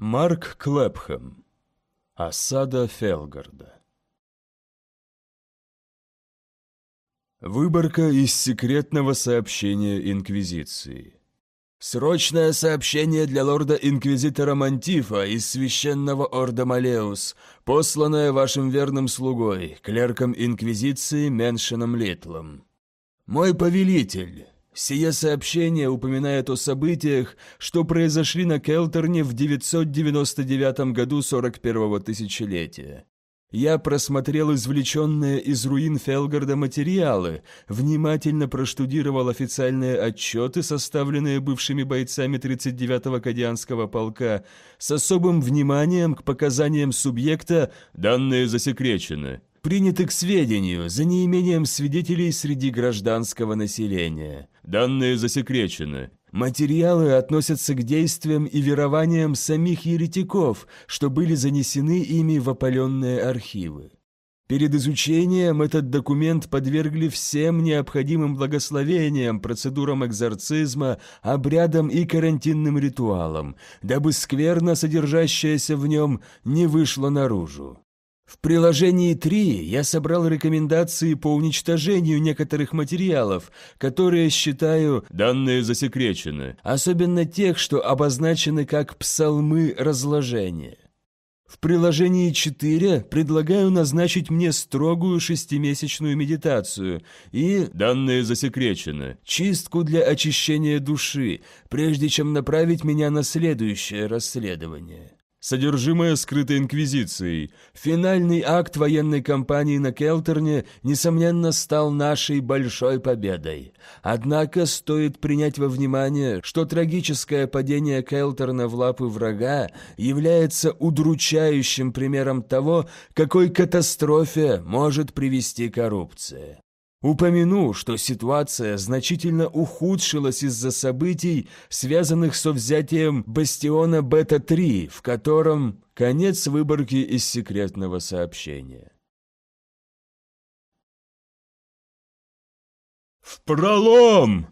Марк Клэпхэм. Осада Фелгарда. Выборка из секретного сообщения Инквизиции. Срочное сообщение для лорда-инквизитора Мантифа из священного Орда Малеус, посланное вашим верным слугой, клерком Инквизиции Меншином Литлом. Мой повелитель, Сие сообщение упоминает о событиях, что произошли на Келтерне в 999 году 41-го тысячелетия. Я просмотрел извлеченные из руин Фелгарда материалы, внимательно проштудировал официальные отчеты, составленные бывшими бойцами 39-го Кадианского полка, с особым вниманием к показаниям субъекта «данные засекречены», приняты к сведению за неимением свидетелей среди гражданского населения. Данные засекречены. Материалы относятся к действиям и верованиям самих еретиков, что были занесены ими в опаленные архивы. Перед изучением этот документ подвергли всем необходимым благословениям, процедурам экзорцизма, обрядам и карантинным ритуалам, дабы скверно содержащаяся в нем не вышла наружу. В приложении 3 я собрал рекомендации по уничтожению некоторых материалов, которые считаю данные засекречены, особенно тех, что обозначены как псалмы разложения. В приложении 4 предлагаю назначить мне строгую шестимесячную медитацию и, данные засекречены, чистку для очищения души, прежде чем направить меня на следующее расследование. Содержимое скрыто Инквизицией. Финальный акт военной кампании на Келтерне, несомненно, стал нашей большой победой. Однако стоит принять во внимание, что трагическое падение Келтерна в лапы врага является удручающим примером того, какой катастрофе может привести коррупция. Упомяну, что ситуация значительно ухудшилась из-за событий, связанных со взятием бастиона Бета-3, в котором конец выборки из секретного сообщения. «В пролом!»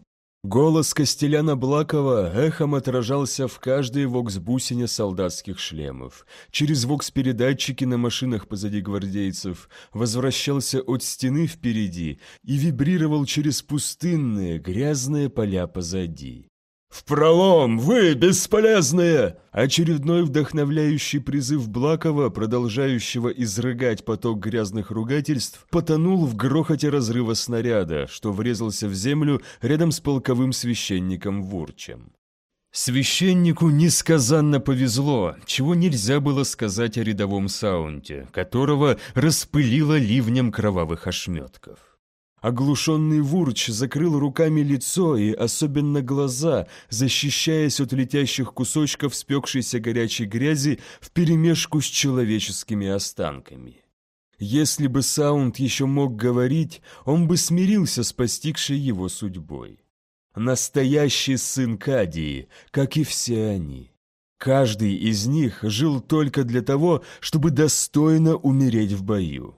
Голос Костеляна Блакова эхом отражался в каждой вокс-бусине солдатских шлемов. Через вокс-передатчики на машинах позади гвардейцев возвращался от стены впереди и вибрировал через пустынные грязные поля позади. «В пролом! Вы, бесполезные!» Очередной вдохновляющий призыв Блакова, продолжающего изрыгать поток грязных ругательств, потонул в грохоте разрыва снаряда, что врезался в землю рядом с полковым священником Вурчем. Священнику несказанно повезло, чего нельзя было сказать о рядовом саунте, которого распылило ливнем кровавых ошметков. Оглушенный Вурч закрыл руками лицо и особенно глаза, защищаясь от летящих кусочков спекшейся горячей грязи вперемешку с человеческими останками. Если бы Саунд еще мог говорить, он бы смирился с постигшей его судьбой. Настоящий сын Кадии, как и все они. Каждый из них жил только для того, чтобы достойно умереть в бою.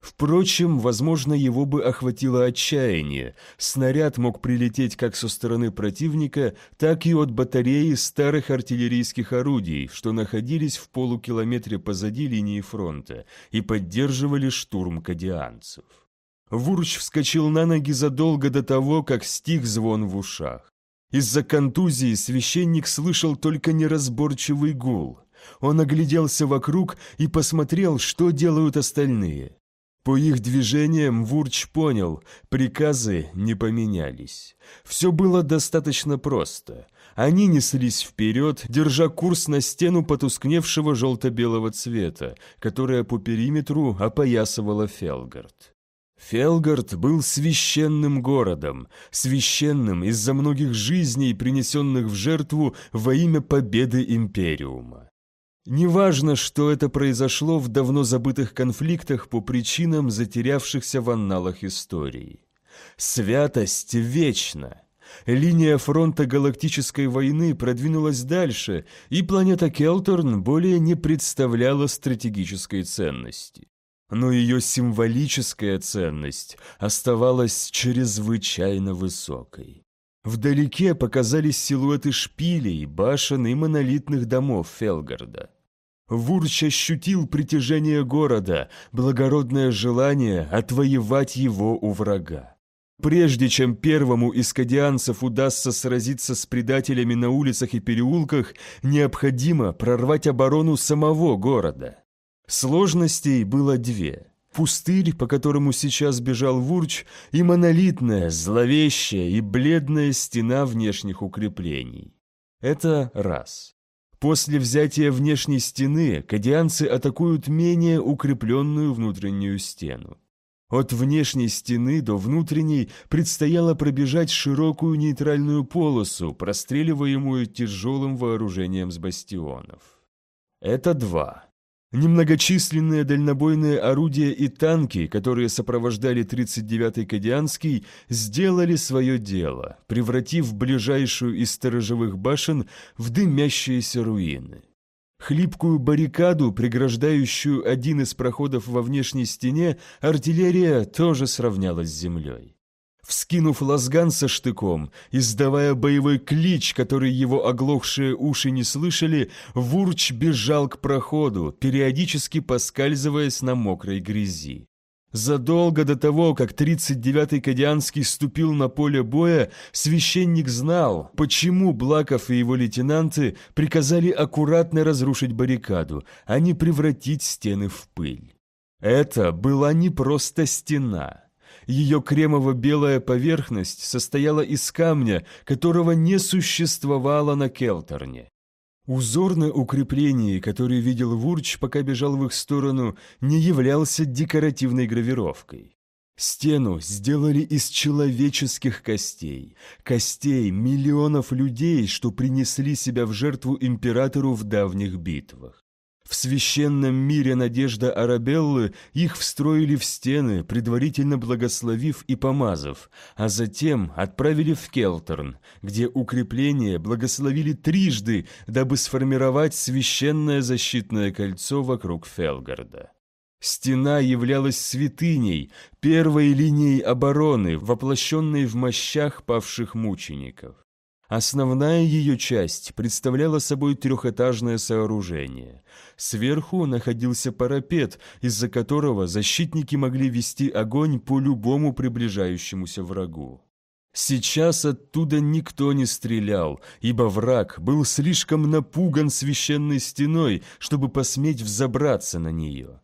Впрочем, возможно, его бы охватило отчаяние. Снаряд мог прилететь как со стороны противника, так и от батареи старых артиллерийских орудий, что находились в полукилометре позади линии фронта и поддерживали штурм кадианцев. Вурч вскочил на ноги задолго до того, как стих звон в ушах. Из-за контузии священник слышал только неразборчивый гул. Он огляделся вокруг и посмотрел, что делают остальные. По их движениям Вурч понял, приказы не поменялись. Все было достаточно просто. Они неслись вперед, держа курс на стену потускневшего желто-белого цвета, которая по периметру опоясывала Фелгард. Фелгард был священным городом, священным из-за многих жизней, принесенных в жертву во имя победы Империума. Неважно, что это произошло в давно забытых конфликтах по причинам затерявшихся в анналах истории. Святость вечна. Линия фронта галактической войны продвинулась дальше, и планета Келторн более не представляла стратегической ценности. Но ее символическая ценность оставалась чрезвычайно высокой. Вдалеке показались силуэты шпилей, башен и монолитных домов Фелгарда. Вурч ощутил притяжение города, благородное желание отвоевать его у врага. Прежде чем первому из кадианцев удастся сразиться с предателями на улицах и переулках, необходимо прорвать оборону самого города. Сложностей было две. Пустырь, по которому сейчас бежал Вурч, и монолитная, зловещая и бледная стена внешних укреплений. Это раз. После взятия внешней стены кадианцы атакуют менее укрепленную внутреннюю стену. От внешней стены до внутренней предстояло пробежать широкую нейтральную полосу, простреливаемую тяжелым вооружением с бастионов. Это два. Немногочисленные дальнобойные орудия и танки, которые сопровождали 39-й Кадианский, сделали свое дело, превратив ближайшую из сторожевых башен в дымящиеся руины. Хлипкую баррикаду, преграждающую один из проходов во внешней стене, артиллерия тоже сравнялась с землей. Вскинув лазган со штыком, издавая боевой клич, который его оглохшие уши не слышали, Вурч бежал к проходу, периодически поскальзываясь на мокрой грязи. Задолго до того, как 39-й Кадианский ступил на поле боя, священник знал, почему Блаков и его лейтенанты приказали аккуратно разрушить баррикаду, а не превратить стены в пыль. Это была не просто стена. Ее кремово-белая поверхность состояла из камня, которого не существовало на Келтерне. Узор на укреплении, который видел Вурч, пока бежал в их сторону, не являлся декоративной гравировкой. Стену сделали из человеческих костей, костей миллионов людей, что принесли себя в жертву императору в давних битвах. В священном мире надежда Арабеллы их встроили в стены, предварительно благословив и помазав, а затем отправили в Келтерн, где укрепление благословили трижды, дабы сформировать священное защитное кольцо вокруг Фелгарда. Стена являлась святыней, первой линией обороны, воплощенной в мощах павших мучеников. Основная ее часть представляла собой трехэтажное сооружение. Сверху находился парапет, из-за которого защитники могли вести огонь по любому приближающемуся врагу. Сейчас оттуда никто не стрелял, ибо враг был слишком напуган священной стеной, чтобы посметь взобраться на нее.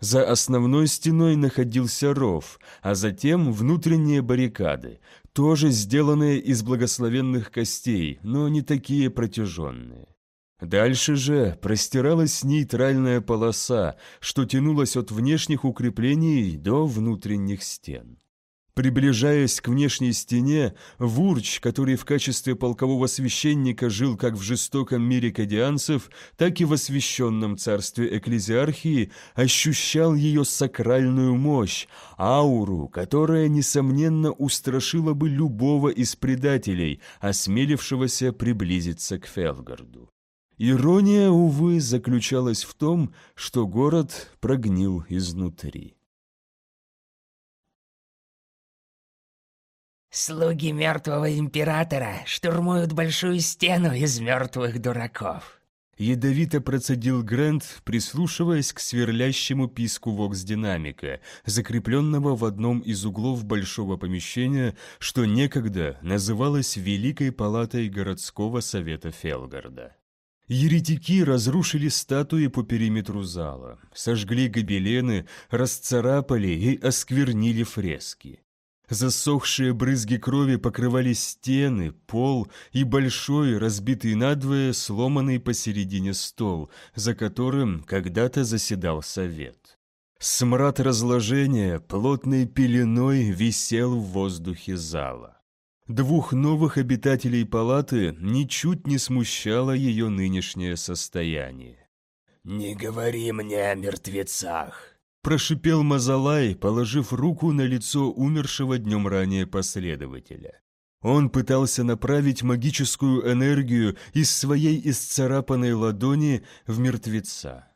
За основной стеной находился ров, а затем внутренние баррикады, тоже сделанные из благословенных костей, но не такие протяженные. Дальше же простиралась нейтральная полоса, что тянулась от внешних укреплений до внутренних стен. Приближаясь к внешней стене, Вурч, который в качестве полкового священника жил как в жестоком мире кадианцев, так и в освященном царстве экклезиархии, ощущал ее сакральную мощь, ауру, которая, несомненно, устрашила бы любого из предателей, осмелившегося приблизиться к Фелгарду. Ирония, увы, заключалась в том, что город прогнил изнутри. «Слуги мертвого императора штурмуют большую стену из мертвых дураков». Ядовито процедил Грэнд, прислушиваясь к сверлящему писку вокс-динамика, закрепленного в одном из углов большого помещения, что некогда называлось Великой палатой городского совета Фелгарда. Еретики разрушили статуи по периметру зала, сожгли гобелены, расцарапали и осквернили фрески. Засохшие брызги крови покрывали стены, пол и большой, разбитый надвое, сломанный посередине стол, за которым когда-то заседал совет. Смрад разложения плотной пеленой висел в воздухе зала. Двух новых обитателей палаты ничуть не смущало ее нынешнее состояние. «Не говори мне о мертвецах», Прошипел Мазалай, положив руку на лицо умершего днем ранее последователя. Он пытался направить магическую энергию из своей исцарапанной ладони в мертвеца.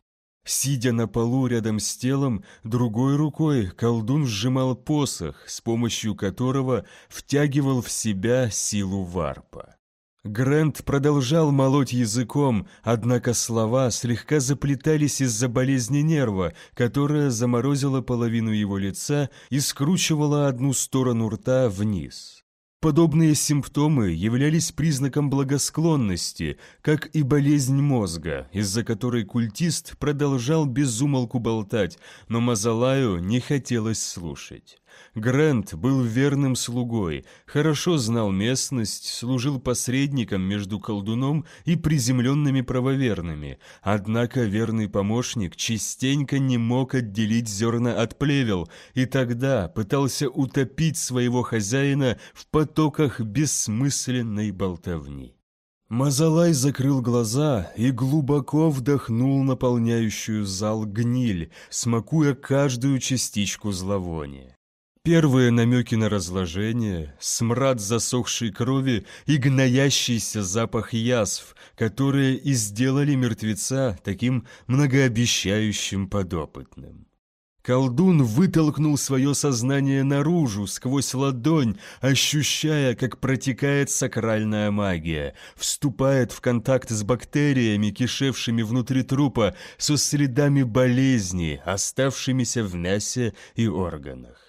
Сидя на полу рядом с телом, другой рукой колдун сжимал посох, с помощью которого втягивал в себя силу варпа. Грэнд продолжал молоть языком, однако слова слегка заплетались из-за болезни нерва, которая заморозила половину его лица и скручивала одну сторону рта вниз. Подобные симптомы являлись признаком благосклонности, как и болезнь мозга, из-за которой культист продолжал безумолку болтать, но Мазалаю не хотелось слушать. Грэнд был верным слугой, хорошо знал местность, служил посредником между колдуном и приземленными правоверными, однако верный помощник частенько не мог отделить зерна от плевел, и тогда пытался утопить своего хозяина в потоках бессмысленной болтовни. Мазалай закрыл глаза и глубоко вдохнул наполняющую зал гниль, смакуя каждую частичку зловония. Первые намеки на разложение, смрад засохшей крови и гноящийся запах язв, которые и сделали мертвеца таким многообещающим подопытным. Колдун вытолкнул свое сознание наружу, сквозь ладонь, ощущая, как протекает сакральная магия, вступает в контакт с бактериями, кишевшими внутри трупа, со следами болезни, оставшимися в мясе и органах.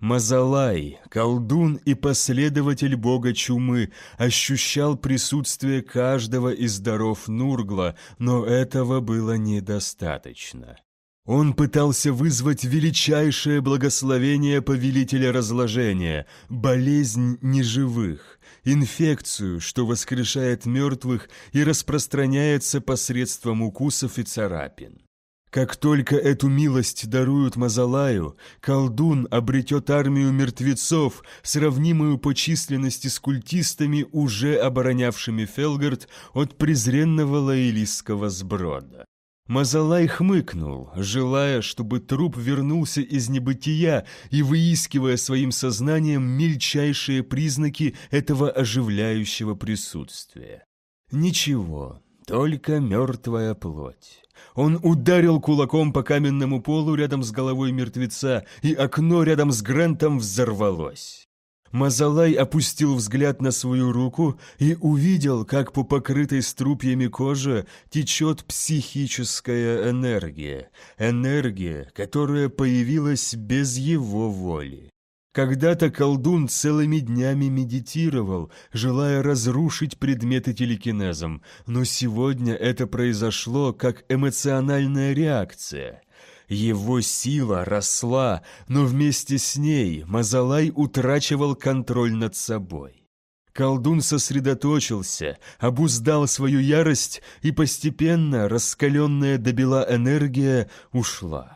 Мазалай, колдун и последователь бога чумы, ощущал присутствие каждого из даров Нургла, но этого было недостаточно. Он пытался вызвать величайшее благословение повелителя разложения, болезнь неживых, инфекцию, что воскрешает мертвых и распространяется посредством укусов и царапин. Как только эту милость даруют Мазалаю, колдун обретет армию мертвецов, сравнимую по численности с культистами, уже оборонявшими Фелгард от презренного лаилистского сброда. Мазалай хмыкнул, желая, чтобы труп вернулся из небытия и выискивая своим сознанием мельчайшие признаки этого оживляющего присутствия. Ничего, только мертвая плоть. Он ударил кулаком по каменному полу рядом с головой мертвеца, и окно рядом с Грантом взорвалось. Мазалай опустил взгляд на свою руку и увидел, как по покрытой струпьями кожи течет психическая энергия, энергия, которая появилась без его воли. Когда-то колдун целыми днями медитировал, желая разрушить предметы телекинезом, но сегодня это произошло как эмоциональная реакция. Его сила росла, но вместе с ней Мазалай утрачивал контроль над собой. Колдун сосредоточился, обуздал свою ярость, и постепенно раскаленная до бела энергия ушла.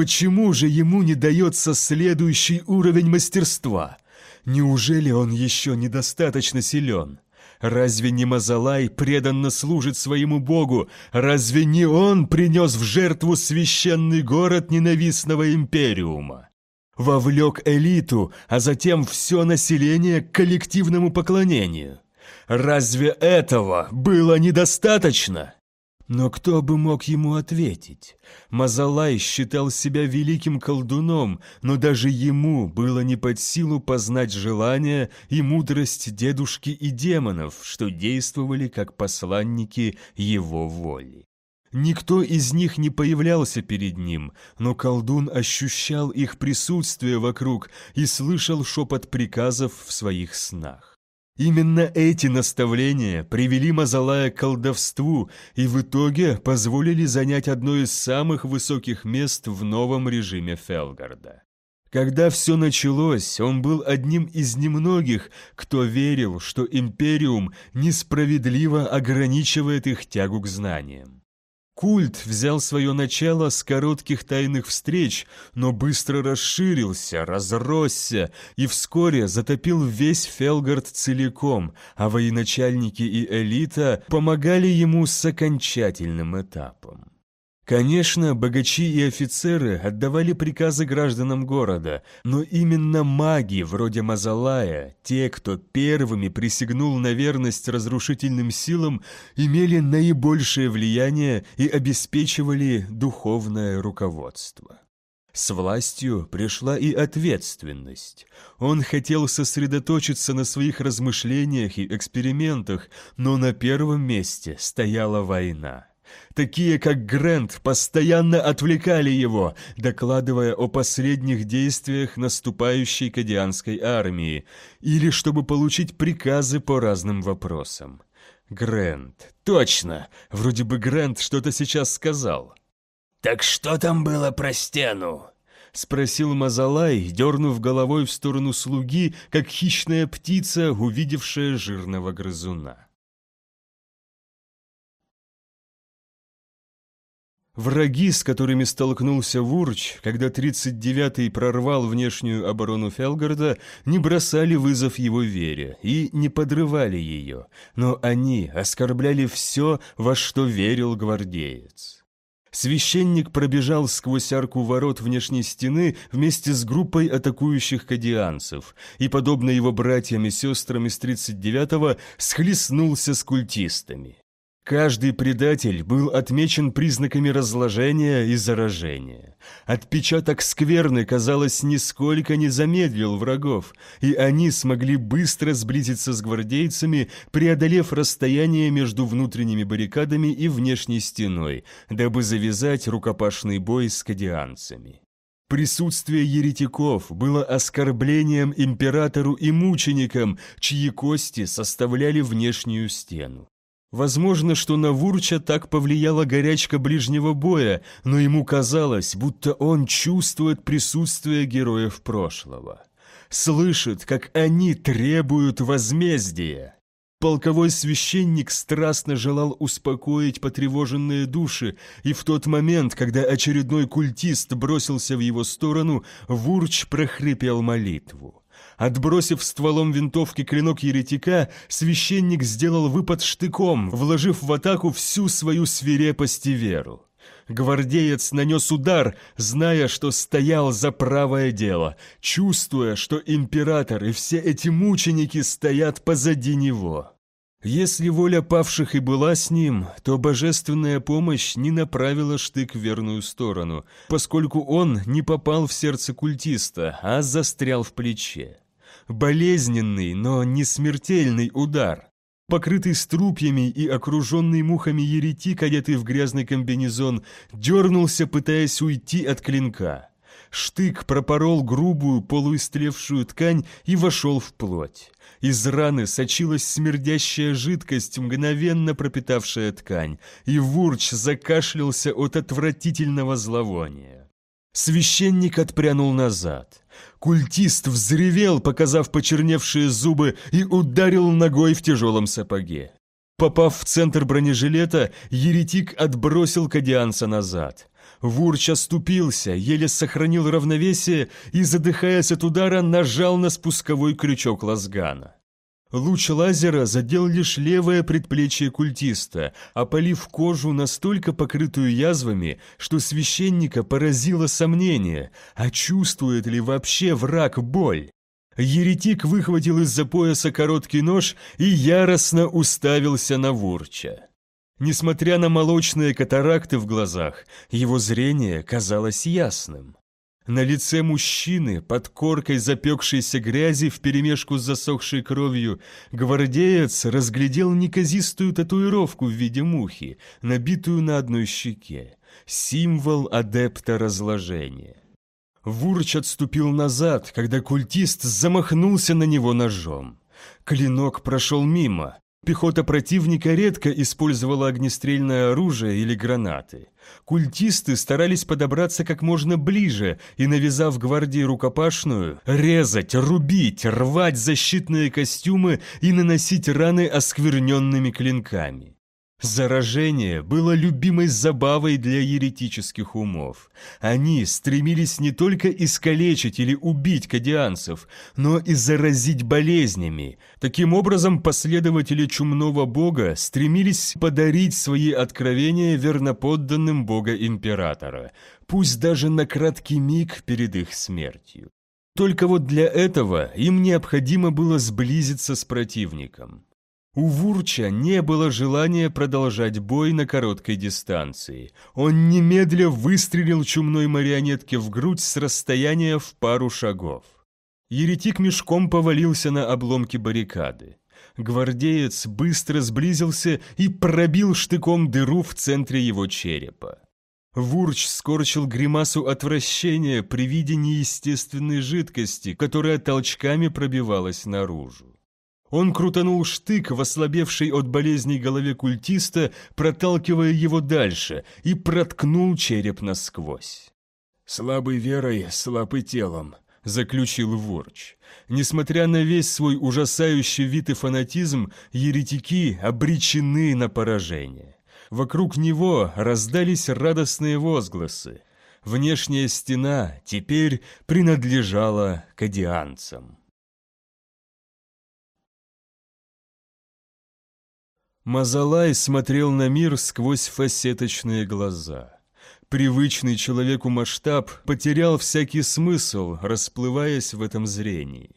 Почему же ему не дается следующий уровень мастерства? Неужели он еще недостаточно силен? Разве не Мазалай преданно служит своему богу? Разве не он принес в жертву священный город ненавистного империума? Вовлек элиту, а затем все население к коллективному поклонению. Разве этого было недостаточно? Но кто бы мог ему ответить? Мазалай считал себя великим колдуном, но даже ему было не под силу познать желания и мудрость дедушки и демонов, что действовали как посланники его воли. Никто из них не появлялся перед ним, но колдун ощущал их присутствие вокруг и слышал шепот приказов в своих снах. Именно эти наставления привели Мазалая к колдовству и в итоге позволили занять одно из самых высоких мест в новом режиме Фелгарда. Когда все началось, он был одним из немногих, кто верил, что Империум несправедливо ограничивает их тягу к знаниям. Культ взял свое начало с коротких тайных встреч, но быстро расширился, разросся и вскоре затопил весь Фелгард целиком, а военачальники и элита помогали ему с окончательным этапом. Конечно, богачи и офицеры отдавали приказы гражданам города, но именно маги, вроде Мазалая, те, кто первыми присягнул на верность разрушительным силам, имели наибольшее влияние и обеспечивали духовное руководство. С властью пришла и ответственность. Он хотел сосредоточиться на своих размышлениях и экспериментах, но на первом месте стояла война. Такие, как Грэнд, постоянно отвлекали его, докладывая о последних действиях наступающей кадианской армии, или чтобы получить приказы по разным вопросам. Грэнд. Точно! Вроде бы Грэнд что-то сейчас сказал. «Так что там было про стену?» — спросил Мазалай, дернув головой в сторону слуги, как хищная птица, увидевшая жирного грызуна. Враги, с которыми столкнулся Вурч, когда 39-й прорвал внешнюю оборону Фелгарда, не бросали вызов его вере и не подрывали ее, но они оскорбляли все, во что верил гвардеец. Священник пробежал сквозь арку ворот внешней стены вместе с группой атакующих кадианцев и, подобно его братьям и сестрам из 39-го, схлестнулся с культистами. Каждый предатель был отмечен признаками разложения и заражения. Отпечаток скверны, казалось, нисколько не замедлил врагов, и они смогли быстро сблизиться с гвардейцами, преодолев расстояние между внутренними баррикадами и внешней стеной, дабы завязать рукопашный бой с кадианцами. Присутствие еретиков было оскорблением императору и мученикам, чьи кости составляли внешнюю стену. Возможно, что на Вурча так повлияла горячка ближнего боя, но ему казалось, будто он чувствует присутствие героев прошлого. Слышит, как они требуют возмездия. Полковой священник страстно желал успокоить потревоженные души, и в тот момент, когда очередной культист бросился в его сторону, Вурч прохрипел молитву. Отбросив стволом винтовки клинок еретика, священник сделал выпад штыком, вложив в атаку всю свою свирепость и веру. Гвардеец нанес удар, зная, что стоял за правое дело, чувствуя, что император и все эти мученики стоят позади него. Если воля павших и была с ним, то божественная помощь не направила штык в верную сторону, поскольку он не попал в сердце культиста, а застрял в плече. Болезненный, но не смертельный удар. Покрытый струпьями и окруженный мухами еретик, одетый в грязный комбинезон, дернулся, пытаясь уйти от клинка. Штык пропорол грубую полуистлевшую ткань и вошел в плоть. Из раны сочилась смердящая жидкость, мгновенно пропитавшая ткань, и Вурч закашлялся от отвратительного зловония. Священник отпрянул назад. Культист взревел, показав почерневшие зубы, и ударил ногой в тяжелом сапоге. Попав в центр бронежилета, еретик отбросил кадианца назад. Вурч оступился, еле сохранил равновесие и, задыхаясь от удара, нажал на спусковой крючок лазгана. Луч лазера задел лишь левое предплечье культиста, опалив кожу настолько покрытую язвами, что священника поразило сомнение, а чувствует ли вообще враг боль. Еретик выхватил из-за пояса короткий нож и яростно уставился на Вурча. Несмотря на молочные катаракты в глазах, его зрение казалось ясным. На лице мужчины, под коркой запекшейся грязи вперемешку с засохшей кровью, гвардеец разглядел неказистую татуировку в виде мухи, набитую на одной щеке. Символ адепта разложения. Вурч отступил назад, когда культист замахнулся на него ножом. Клинок прошел мимо, Пехота противника редко использовала огнестрельное оружие или гранаты. Культисты старались подобраться как можно ближе и, навязав гвардии рукопашную, резать, рубить, рвать защитные костюмы и наносить раны оскверненными клинками. Заражение было любимой забавой для еретических умов. Они стремились не только искалечить или убить кадианцев, но и заразить болезнями. Таким образом, последователи чумного бога стремились подарить свои откровения верноподданным бога-императора, пусть даже на краткий миг перед их смертью. Только вот для этого им необходимо было сблизиться с противником. У Вурча не было желания продолжать бой на короткой дистанции. Он немедля выстрелил чумной марионетке в грудь с расстояния в пару шагов. Еретик мешком повалился на обломки баррикады. Гвардеец быстро сблизился и пробил штыком дыру в центре его черепа. Вурч скорчил гримасу отвращения при виде неестественной жидкости, которая толчками пробивалась наружу. Он крутанул штык в ослабевшей от болезней голове культиста, проталкивая его дальше, и проткнул череп насквозь. «Слабый верой, слабый телом», — заключил Ворч. Несмотря на весь свой ужасающий вид и фанатизм, еретики обречены на поражение. Вокруг него раздались радостные возгласы. Внешняя стена теперь принадлежала кадианцам. Мазалай смотрел на мир сквозь фасеточные глаза. Привычный человеку масштаб потерял всякий смысл, расплываясь в этом зрении.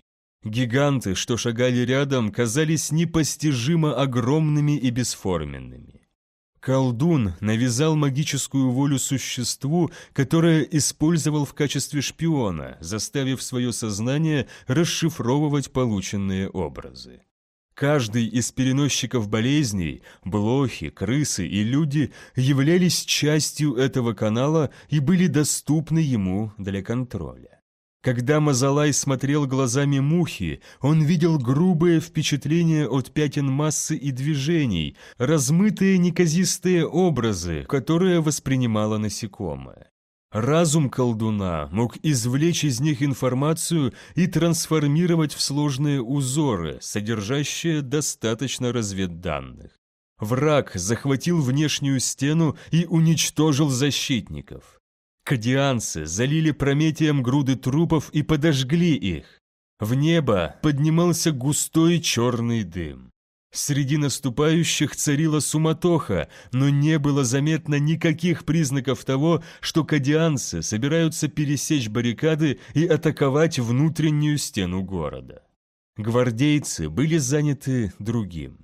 Гиганты, что шагали рядом, казались непостижимо огромными и бесформенными. Колдун навязал магическую волю существу, которое использовал в качестве шпиона, заставив свое сознание расшифровывать полученные образы. Каждый из переносчиков болезней, блохи, крысы и люди являлись частью этого канала и были доступны ему для контроля. Когда Мазалай смотрел глазами мухи, он видел грубые впечатления от пятен массы и движений, размытые неказистые образы, которые воспринимало насекомое. Разум колдуна мог извлечь из них информацию и трансформировать в сложные узоры, содержащие достаточно разведданных. Враг захватил внешнюю стену и уничтожил защитников. Кадианцы залили прометием груды трупов и подожгли их. В небо поднимался густой черный дым. Среди наступающих царила суматоха, но не было заметно никаких признаков того, что кадианцы собираются пересечь баррикады и атаковать внутреннюю стену города. Гвардейцы были заняты другим.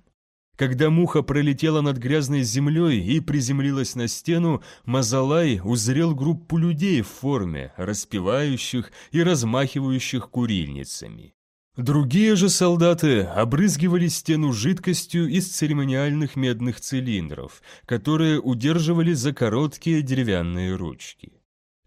Когда муха пролетела над грязной землей и приземлилась на стену, Мазалай узрел группу людей в форме, распевающих и размахивающих курильницами. Другие же солдаты обрызгивали стену жидкостью из церемониальных медных цилиндров, которые удерживали за короткие деревянные ручки.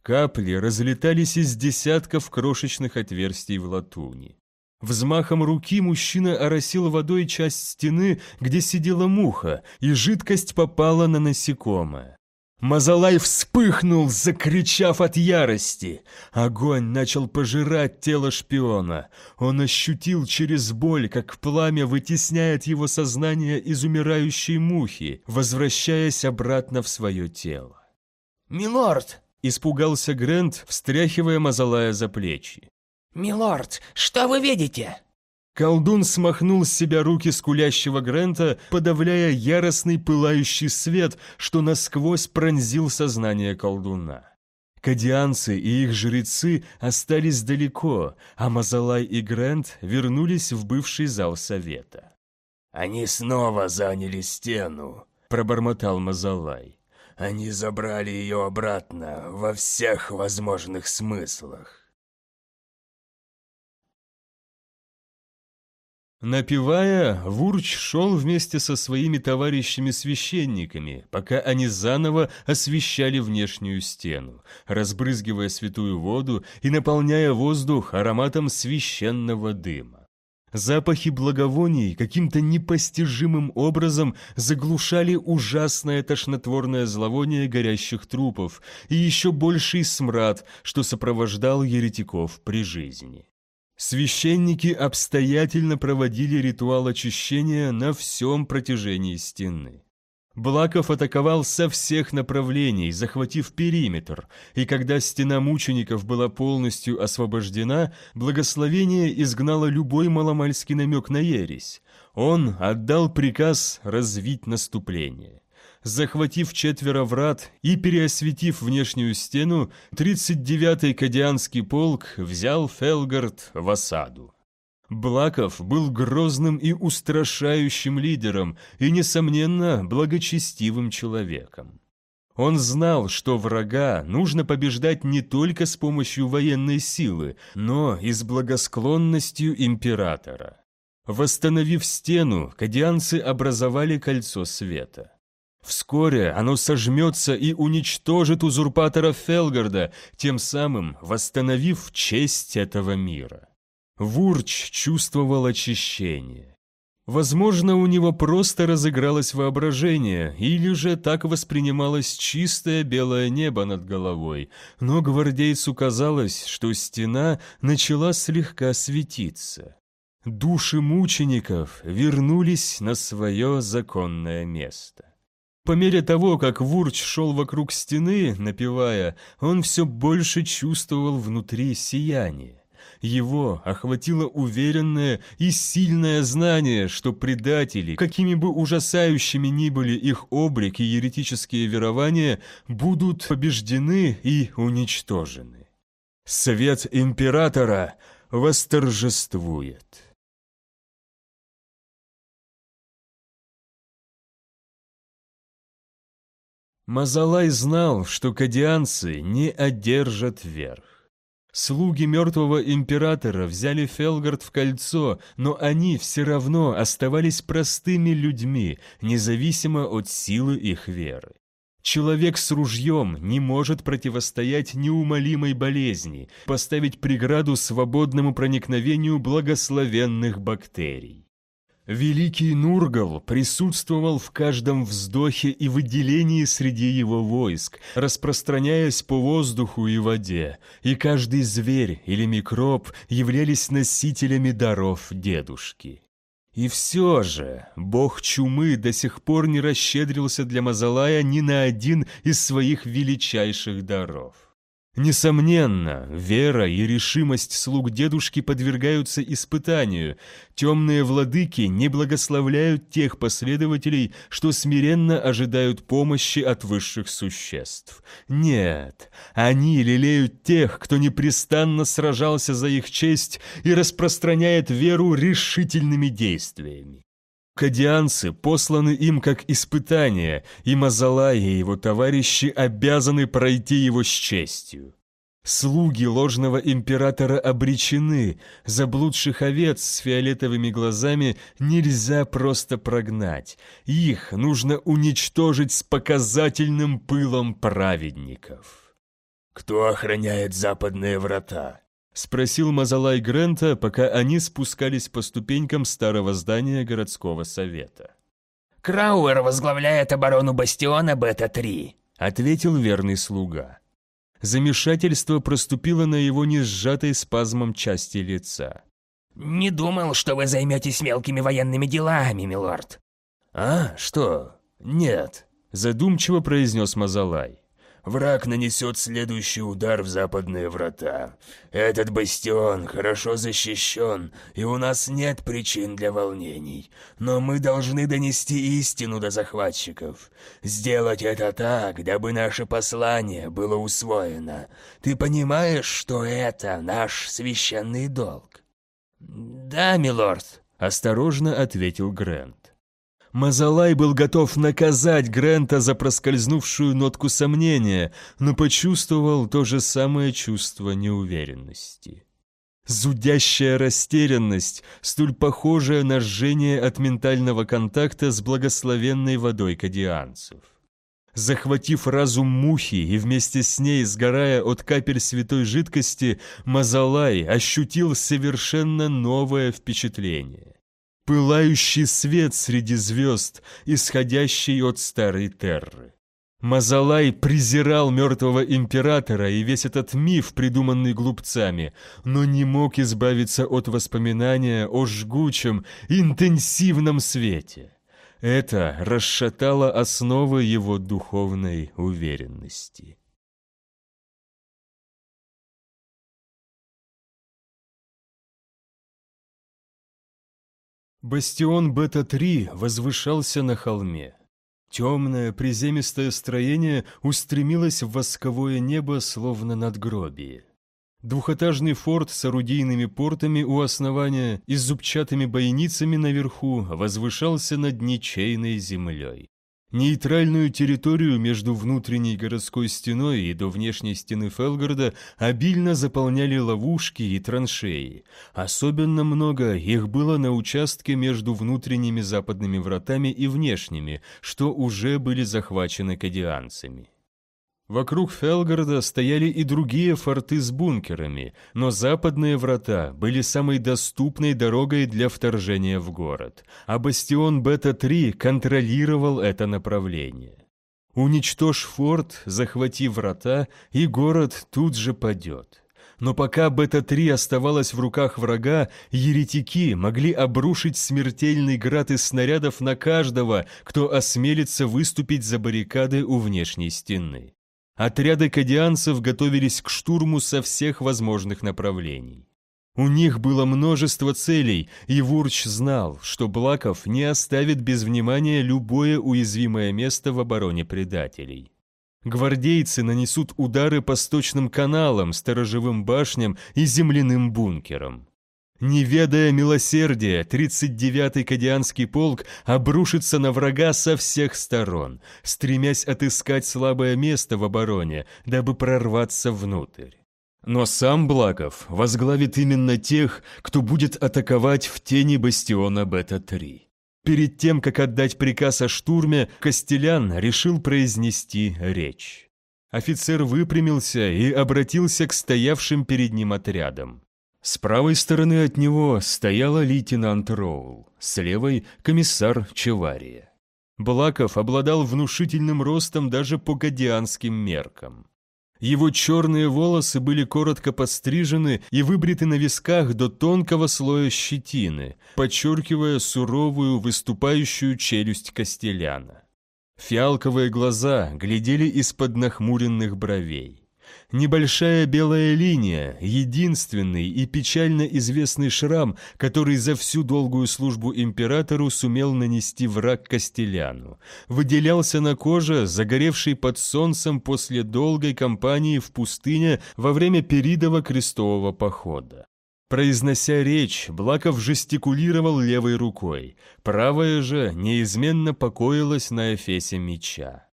Капли разлетались из десятков крошечных отверстий в латуни. Взмахом руки мужчина оросил водой часть стены, где сидела муха, и жидкость попала на насекомое. Мазалай вспыхнул, закричав от ярости. Огонь начал пожирать тело шпиона. Он ощутил через боль, как пламя вытесняет его сознание из умирающей мухи, возвращаясь обратно в свое тело. «Милорд!» – испугался Грэнд, встряхивая Мазалая за плечи. «Милорд, что вы видите?» Колдун смахнул с себя руки скулящего Грента, подавляя яростный пылающий свет, что насквозь пронзил сознание колдуна. Кадианцы и их жрецы остались далеко, а Мазалай и Грент вернулись в бывший зал совета. «Они снова заняли стену», — пробормотал Мазалай. «Они забрали ее обратно во всех возможных смыслах». Напевая, Вурч шел вместе со своими товарищами-священниками, пока они заново освещали внешнюю стену, разбрызгивая святую воду и наполняя воздух ароматом священного дыма. Запахи благовоний каким-то непостижимым образом заглушали ужасное тошнотворное зловоние горящих трупов и еще больший смрад, что сопровождал еретиков при жизни. Священники обстоятельно проводили ритуал очищения на всем протяжении стены. Блаков атаковал со всех направлений, захватив периметр, и когда стена мучеников была полностью освобождена, благословение изгнало любой маломальский намек на ересь. Он отдал приказ развить наступление. Захватив четверо врат и переосветив внешнюю стену, 39-й Кадианский полк взял Фелгард в осаду. Блаков был грозным и устрашающим лидером и, несомненно, благочестивым человеком. Он знал, что врага нужно побеждать не только с помощью военной силы, но и с благосклонностью императора. Восстановив стену, кадианцы образовали кольцо света. Вскоре оно сожмется и уничтожит узурпатора Фелгарда, тем самым восстановив честь этого мира. Вурч чувствовал очищение. Возможно, у него просто разыгралось воображение, или же так воспринималось чистое белое небо над головой, но гвардейцу казалось, что стена начала слегка светиться. Души мучеников вернулись на свое законное место. По мере того, как Вурч шел вокруг стены, напевая, он все больше чувствовал внутри сияние. Его охватило уверенное и сильное знание, что предатели, какими бы ужасающими ни были их облик и еретические верования, будут побеждены и уничтожены. Совет императора восторжествует. Мазалай знал, что кадианцы не одержат верх. Слуги мертвого императора взяли Фелгард в кольцо, но они все равно оставались простыми людьми, независимо от силы их веры. Человек с ружьем не может противостоять неумолимой болезни, поставить преграду свободному проникновению благословенных бактерий. Великий Нургал присутствовал в каждом вздохе и выделении среди его войск, распространяясь по воздуху и воде, и каждый зверь или микроб являлись носителями даров дедушки. И все же бог чумы до сих пор не расщедрился для Мазалая ни на один из своих величайших даров. Несомненно, вера и решимость слуг дедушки подвергаются испытанию. Темные владыки не благословляют тех последователей, что смиренно ожидают помощи от высших существ. Нет, они лелеют тех, кто непрестанно сражался за их честь и распространяет веру решительными действиями. Кадианцы посланы им как испытание, и Мазалай и его товарищи обязаны пройти его с честью. Слуги ложного императора обречены, заблудших овец с фиолетовыми глазами нельзя просто прогнать, их нужно уничтожить с показательным пылом праведников. «Кто охраняет западные врата?» — спросил Мазалай Грента, пока они спускались по ступенькам старого здания городского совета. «Крауэр возглавляет оборону бастиона Бета-3», — ответил верный слуга. Замешательство проступило на его несжатой спазмом части лица. «Не думал, что вы займетесь мелкими военными делами, милорд». «А, что? Нет», — задумчиво произнес Мазалай. Враг нанесет следующий удар в западные врата. Этот бастион хорошо защищен, и у нас нет причин для волнений. Но мы должны донести истину до захватчиков. Сделать это так, дабы наше послание было усвоено. Ты понимаешь, что это наш священный долг? «Да, милорд», — осторожно ответил Грэнд. Мазалай был готов наказать Грента за проскользнувшую нотку сомнения, но почувствовал то же самое чувство неуверенности. Зудящая растерянность, столь похожая на жжение от ментального контакта с благословенной водой кадианцев. Захватив разум мухи и вместе с ней сгорая от капель святой жидкости, Мазалай ощутил совершенно новое впечатление. Пылающий свет среди звезд, исходящий от старой Терры. Мазалай презирал мертвого императора и весь этот миф, придуманный глупцами, но не мог избавиться от воспоминания о жгучем, интенсивном свете. Это расшатало основы его духовной уверенности. Бастион Бета-3 возвышался на холме. Темное приземистое строение устремилось в восковое небо, словно надгробие. Двухэтажный форт с орудийными портами у основания и зубчатыми бойницами наверху возвышался над ничейной землей. Нейтральную территорию между внутренней городской стеной и до внешней стены Фелгарда обильно заполняли ловушки и траншеи. Особенно много их было на участке между внутренними западными вратами и внешними, что уже были захвачены кадианцами. Вокруг Фелгарда стояли и другие форты с бункерами, но западные врата были самой доступной дорогой для вторжения в город, а бастион Бета-3 контролировал это направление. Уничтожь форт, захвати врата, и город тут же падет. Но пока Бета-3 оставалась в руках врага, еретики могли обрушить смертельный град из снарядов на каждого, кто осмелится выступить за баррикады у внешней стены. Отряды кадианцев готовились к штурму со всех возможных направлений. У них было множество целей, и Вурч знал, что Блаков не оставит без внимания любое уязвимое место в обороне предателей. Гвардейцы нанесут удары по сточным каналам, сторожевым башням и земляным бункерам. Не ведая милосердия, 39-й Кадианский полк обрушится на врага со всех сторон, стремясь отыскать слабое место в обороне, дабы прорваться внутрь. Но сам Блаков возглавит именно тех, кто будет атаковать в тени бастиона Бета-3. Перед тем, как отдать приказ о штурме, Костелян решил произнести речь. Офицер выпрямился и обратился к стоявшим перед ним отрядам. С правой стороны от него стояла лейтенант Роул, с левой – комиссар Чевария. Блаков обладал внушительным ростом даже по гадианским меркам. Его черные волосы были коротко подстрижены и выбриты на висках до тонкого слоя щетины, подчеркивая суровую выступающую челюсть Костеляна. Фиалковые глаза глядели из-под нахмуренных бровей. Небольшая белая линия, единственный и печально известный шрам, который за всю долгую службу императору сумел нанести враг Костеляну, выделялся на коже, загоревшей под солнцем после долгой кампании в пустыне во время Перидова крестового похода. Произнося речь, Блаков жестикулировал левой рукой, правая же неизменно покоилась на эфесе меча.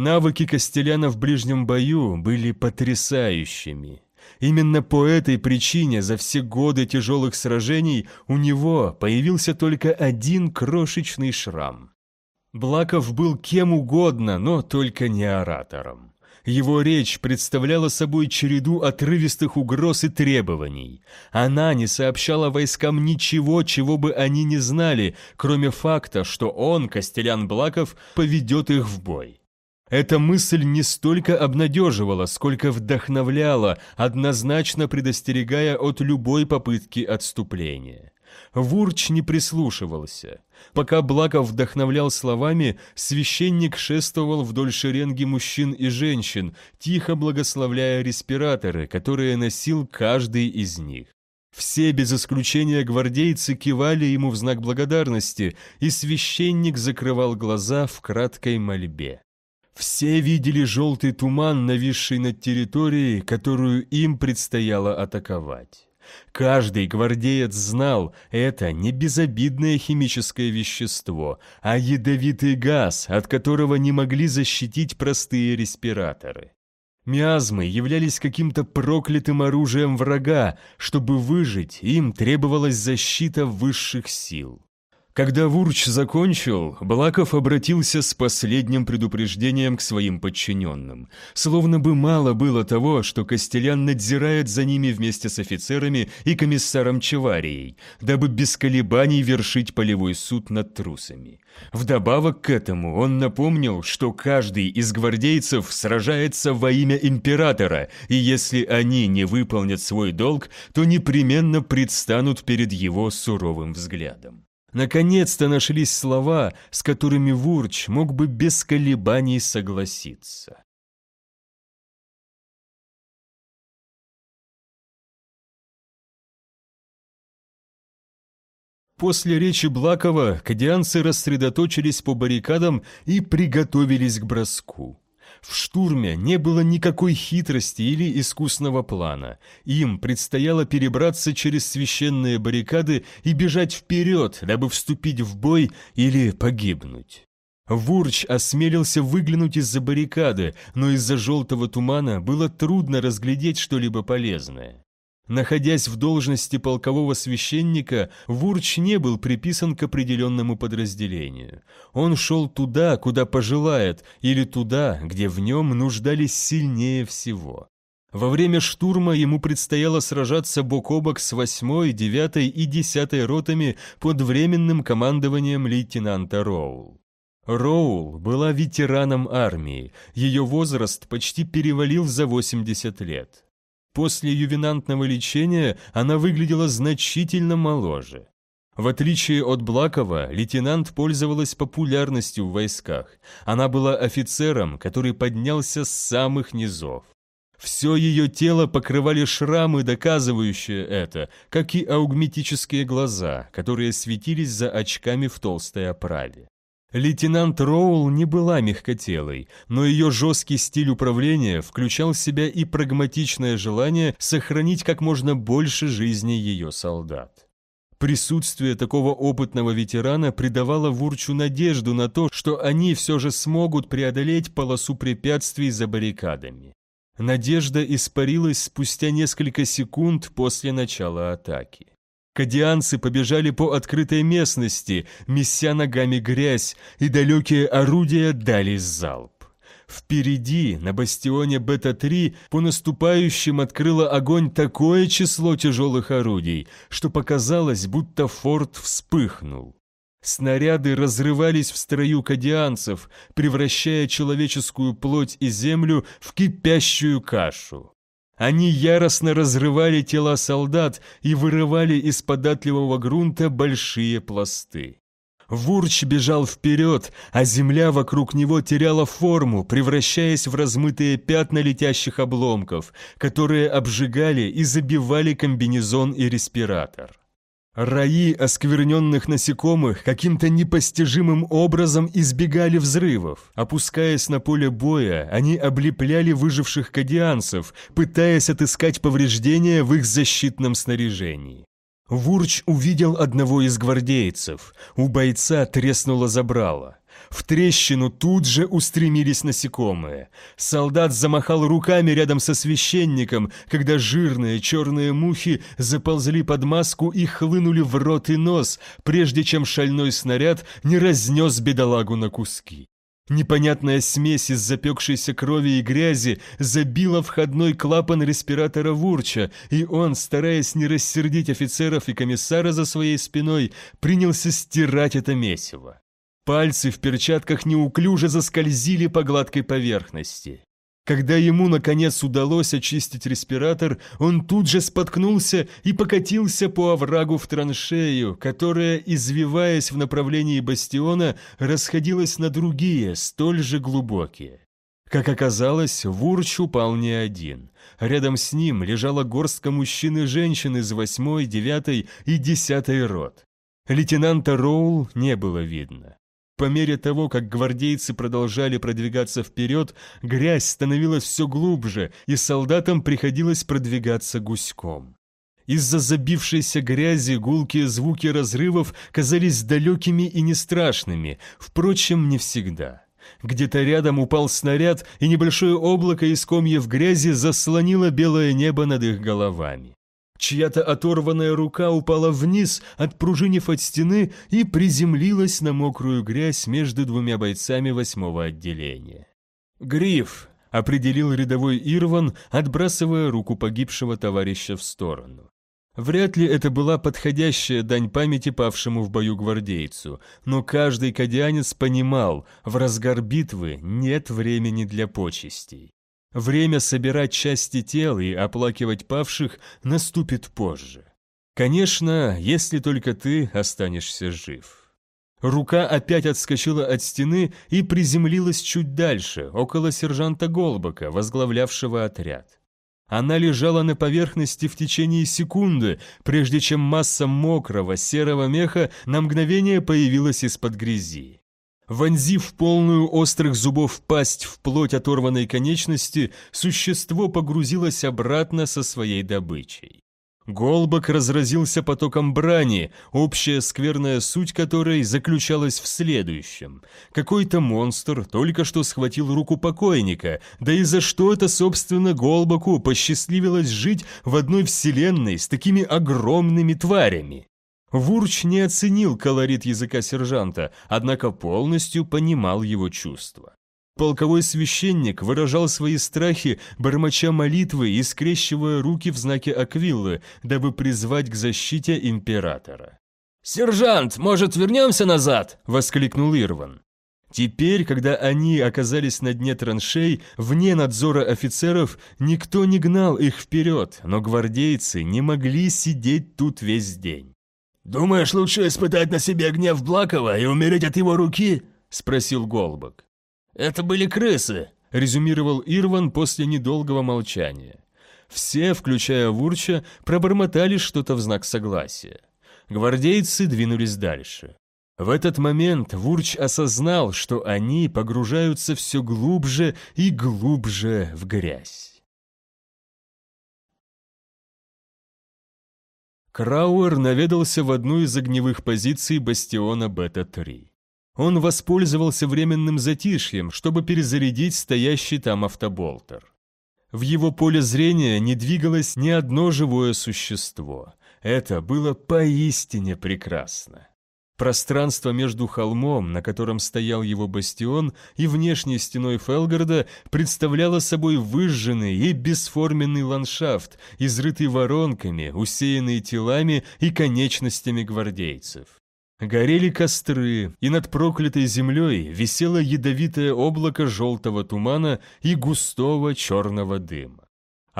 Навыки Костеляна в ближнем бою были потрясающими. Именно по этой причине за все годы тяжелых сражений у него появился только один крошечный шрам. Блаков был кем угодно, но только не оратором. Его речь представляла собой череду отрывистых угроз и требований. Она не сообщала войскам ничего, чего бы они не знали, кроме факта, что он, Костелян Блаков, поведет их в бой. Эта мысль не столько обнадеживала, сколько вдохновляла, однозначно предостерегая от любой попытки отступления. Вурч не прислушивался. Пока Блаков вдохновлял словами, священник шествовал вдоль шеренги мужчин и женщин, тихо благословляя респираторы, которые носил каждый из них. Все без исключения гвардейцы кивали ему в знак благодарности, и священник закрывал глаза в краткой мольбе. Все видели желтый туман, нависший над территорией, которую им предстояло атаковать. Каждый гвардеец знал, это не безобидное химическое вещество, а ядовитый газ, от которого не могли защитить простые респираторы. Миазмы являлись каким-то проклятым оружием врага, чтобы выжить, им требовалась защита высших сил. Когда Вурч закончил, Блаков обратился с последним предупреждением к своим подчиненным. Словно бы мало было того, что Костелян надзирает за ними вместе с офицерами и комиссаром Чеварией, дабы без колебаний вершить полевой суд над трусами. Вдобавок к этому он напомнил, что каждый из гвардейцев сражается во имя императора, и если они не выполнят свой долг, то непременно предстанут перед его суровым взглядом. Наконец-то нашлись слова, с которыми Вурч мог бы без колебаний согласиться. После речи Блакова кадианцы рассредоточились по баррикадам и приготовились к броску. В штурме не было никакой хитрости или искусного плана. Им предстояло перебраться через священные баррикады и бежать вперед, дабы вступить в бой или погибнуть. Вурч осмелился выглянуть из-за баррикады, но из-за желтого тумана было трудно разглядеть что-либо полезное. Находясь в должности полкового священника, Вурч не был приписан к определенному подразделению. Он шел туда, куда пожелает, или туда, где в нем нуждались сильнее всего. Во время штурма ему предстояло сражаться бок о бок с 8-й, 9-й и 10-й ротами под временным командованием лейтенанта Роул. Роул была ветераном армии, ее возраст почти перевалил за 80 лет. После ювенантного лечения она выглядела значительно моложе. В отличие от Блакова, лейтенант пользовалась популярностью в войсках. Она была офицером, который поднялся с самых низов. Все ее тело покрывали шрамы, доказывающие это, как и аугметические глаза, которые светились за очками в толстой оправе. Лейтенант Роул не была мягкотелой, но ее жесткий стиль управления включал в себя и прагматичное желание сохранить как можно больше жизни ее солдат. Присутствие такого опытного ветерана придавало Вурчу надежду на то, что они все же смогут преодолеть полосу препятствий за баррикадами. Надежда испарилась спустя несколько секунд после начала атаки. Кадианцы побежали по открытой местности, меся ногами грязь, и далекие орудия дали залп. Впереди, на бастионе Бета-3, по наступающим открыло огонь такое число тяжелых орудий, что показалось, будто форт вспыхнул. Снаряды разрывались в строю кадианцев, превращая человеческую плоть и землю в кипящую кашу. Они яростно разрывали тела солдат и вырывали из податливого грунта большие пласты. Вурч бежал вперед, а земля вокруг него теряла форму, превращаясь в размытые пятна летящих обломков, которые обжигали и забивали комбинезон и респиратор. Раи оскверненных насекомых каким-то непостижимым образом избегали взрывов. Опускаясь на поле боя, они облепляли выживших кадианцев, пытаясь отыскать повреждения в их защитном снаряжении. Вурч увидел одного из гвардейцев. У бойца треснуло забрало. В трещину тут же устремились насекомые. Солдат замахал руками рядом со священником, когда жирные черные мухи заползли под маску и хлынули в рот и нос, прежде чем шальной снаряд не разнес бедолагу на куски. Непонятная смесь из запекшейся крови и грязи забила входной клапан респиратора Вурча, и он, стараясь не рассердить офицеров и комиссара за своей спиной, принялся стирать это месиво. Пальцы в перчатках неуклюже заскользили по гладкой поверхности. Когда ему, наконец, удалось очистить респиратор, он тут же споткнулся и покатился по оврагу в траншею, которая, извиваясь в направлении бастиона, расходилась на другие, столь же глубокие. Как оказалось, Вурч упал не один. Рядом с ним лежала горстка мужчин и женщин из восьмой, девятой и десятой рот. Лейтенанта Роул не было видно. По мере того, как гвардейцы продолжали продвигаться вперед, грязь становилась все глубже, и солдатам приходилось продвигаться гуськом. Из-за забившейся грязи гулкие звуки разрывов казались далекими и не страшными, впрочем, не всегда. Где-то рядом упал снаряд, и небольшое облако из комьев грязи заслонило белое небо над их головами. Чья-то оторванная рука упала вниз, отпружинив от стены, и приземлилась на мокрую грязь между двумя бойцами восьмого отделения. «Гриф», — определил рядовой Ирван, отбрасывая руку погибшего товарища в сторону. Вряд ли это была подходящая дань памяти павшему в бою гвардейцу, но каждый кадианец понимал, в разгар битвы нет времени для почестей. Время собирать части тел и оплакивать павших наступит позже. Конечно, если только ты останешься жив. Рука опять отскочила от стены и приземлилась чуть дальше, около сержанта Голбака, возглавлявшего отряд. Она лежала на поверхности в течение секунды, прежде чем масса мокрого серого меха на мгновение появилась из-под грязи. Вонзив полную острых зубов пасть в плоть оторванной конечности, существо погрузилось обратно со своей добычей. Голбок разразился потоком брани, общая скверная суть которой заключалась в следующем. Какой-то монстр только что схватил руку покойника, да и за что это, собственно, Голбоку посчастливилось жить в одной вселенной с такими огромными тварями? Вурч не оценил колорит языка сержанта, однако полностью понимал его чувства. Полковой священник выражал свои страхи, бормоча молитвы и скрещивая руки в знаке Аквиллы, дабы призвать к защите императора. «Сержант, может, вернемся назад?» – воскликнул Ирван. Теперь, когда они оказались на дне траншей, вне надзора офицеров, никто не гнал их вперед, но гвардейцы не могли сидеть тут весь день. «Думаешь, лучше испытать на себе гнев Блакова и умереть от его руки?» – спросил Голбок. «Это были крысы», – резюмировал Ирван после недолгого молчания. Все, включая Вурча, пробормотали что-то в знак согласия. Гвардейцы двинулись дальше. В этот момент Вурч осознал, что они погружаются все глубже и глубже в грязь. Крауэр наведался в одну из огневых позиций бастиона Бета-3. Он воспользовался временным затишьем, чтобы перезарядить стоящий там автоболтер. В его поле зрения не двигалось ни одно живое существо. Это было поистине прекрасно. Пространство между холмом, на котором стоял его бастион, и внешней стеной Фелгарда представляло собой выжженный и бесформенный ландшафт, изрытый воронками, усеянный телами и конечностями гвардейцев. Горели костры, и над проклятой землей висело ядовитое облако желтого тумана и густого черного дыма.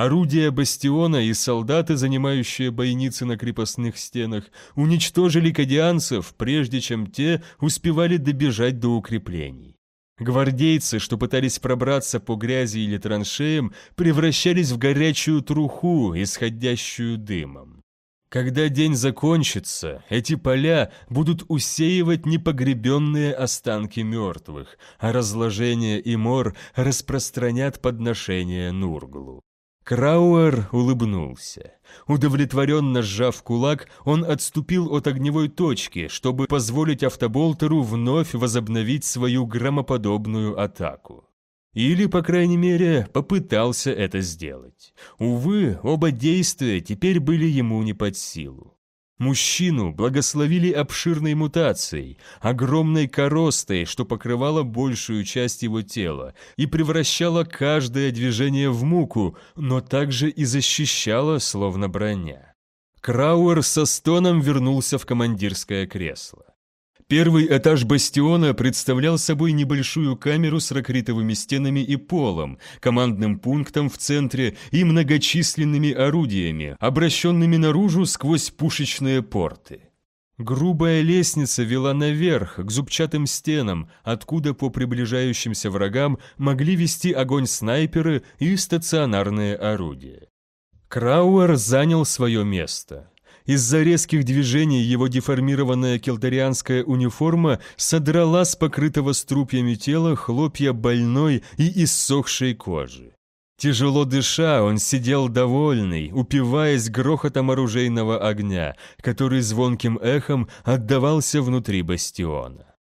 Орудия бастиона и солдаты, занимающие бойницы на крепостных стенах, уничтожили кадианцев, прежде чем те успевали добежать до укреплений. Гвардейцы, что пытались пробраться по грязи или траншеям, превращались в горячую труху, исходящую дымом. Когда день закончится, эти поля будут усеивать непогребенные останки мертвых, а разложение и мор распространят подношение Нурглу. Крауэр улыбнулся. Удовлетворенно сжав кулак, он отступил от огневой точки, чтобы позволить автоболтеру вновь возобновить свою громоподобную атаку. Или, по крайней мере, попытался это сделать. Увы, оба действия теперь были ему не под силу. Мужчину благословили обширной мутацией, огромной коростой, что покрывало большую часть его тела и превращало каждое движение в муку, но также и защищало, словно броня. Крауэр со стоном вернулся в командирское кресло. Первый этаж бастиона представлял собой небольшую камеру с ракритовыми стенами и полом, командным пунктом в центре и многочисленными орудиями, обращенными наружу сквозь пушечные порты. Грубая лестница вела наверх, к зубчатым стенам, откуда по приближающимся врагам могли вести огонь снайперы и стационарные орудия. Крауэр занял свое место. Из-за резких движений его деформированная келдарианская униформа содрала с покрытого струпьями тела хлопья больной и иссохшей кожи. Тяжело дыша, он сидел довольный, упиваясь грохотом оружейного огня, который звонким эхом отдавался внутри бастиона.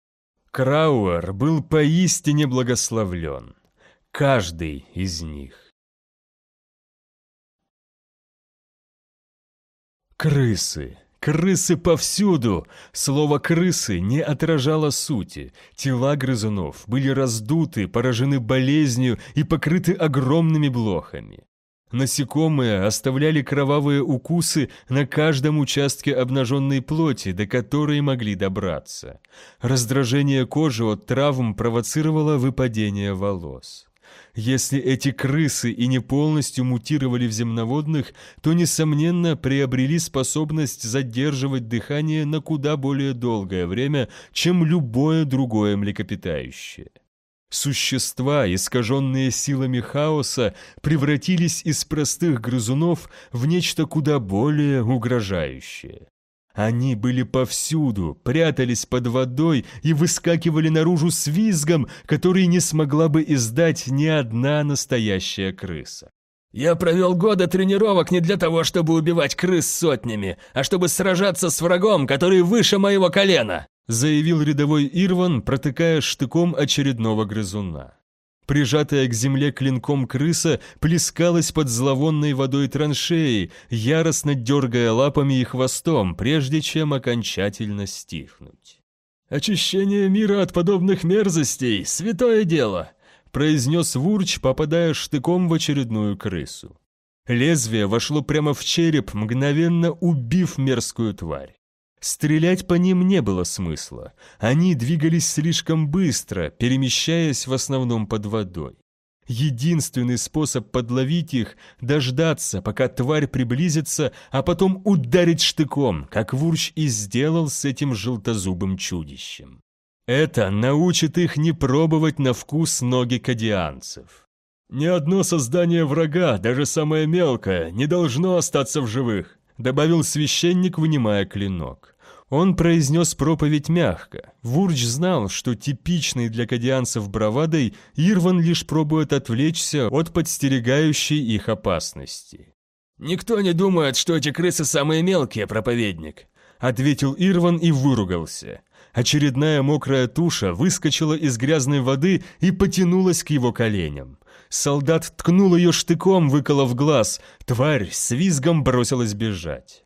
Крауэр был поистине благословлен. Каждый из них. Крысы. Крысы повсюду! Слово «крысы» не отражало сути. Тела грызунов были раздуты, поражены болезнью и покрыты огромными блохами. Насекомые оставляли кровавые укусы на каждом участке обнаженной плоти, до которой могли добраться. Раздражение кожи от травм провоцировало выпадение волос. Если эти крысы и не полностью мутировали в земноводных, то, несомненно, приобрели способность задерживать дыхание на куда более долгое время, чем любое другое млекопитающее. Существа, искаженные силами хаоса, превратились из простых грызунов в нечто куда более угрожающее. Они были повсюду, прятались под водой и выскакивали наружу с визгом, который не смогла бы издать ни одна настоящая крыса. «Я провел годы тренировок не для того, чтобы убивать крыс сотнями, а чтобы сражаться с врагом, который выше моего колена!» заявил рядовой Ирван, протыкая штыком очередного грызуна. Прижатая к земле клинком крыса плескалась под зловонной водой траншеи, яростно дергая лапами и хвостом, прежде чем окончательно стихнуть. «Очищение мира от подобных мерзостей — святое дело!» — произнес Вурч, попадая штыком в очередную крысу. Лезвие вошло прямо в череп, мгновенно убив мерзкую тварь. Стрелять по ним не было смысла. Они двигались слишком быстро, перемещаясь в основном под водой. Единственный способ подловить их – дождаться, пока тварь приблизится, а потом ударить штыком, как Вурч и сделал с этим желтозубым чудищем. Это научит их не пробовать на вкус ноги кадианцев. «Ни одно создание врага, даже самое мелкое, не должно остаться в живых», добавил священник, вынимая клинок. Он произнес проповедь мягко. Вурч знал, что типичный для кадианцев бравадой Ирван лишь пробует отвлечься от подстерегающей их опасности. «Никто не думает, что эти крысы самые мелкие, проповедник», ответил Ирван и выругался. Очередная мокрая туша выскочила из грязной воды и потянулась к его коленям. Солдат ткнул ее штыком, выколов глаз. Тварь с визгом бросилась бежать.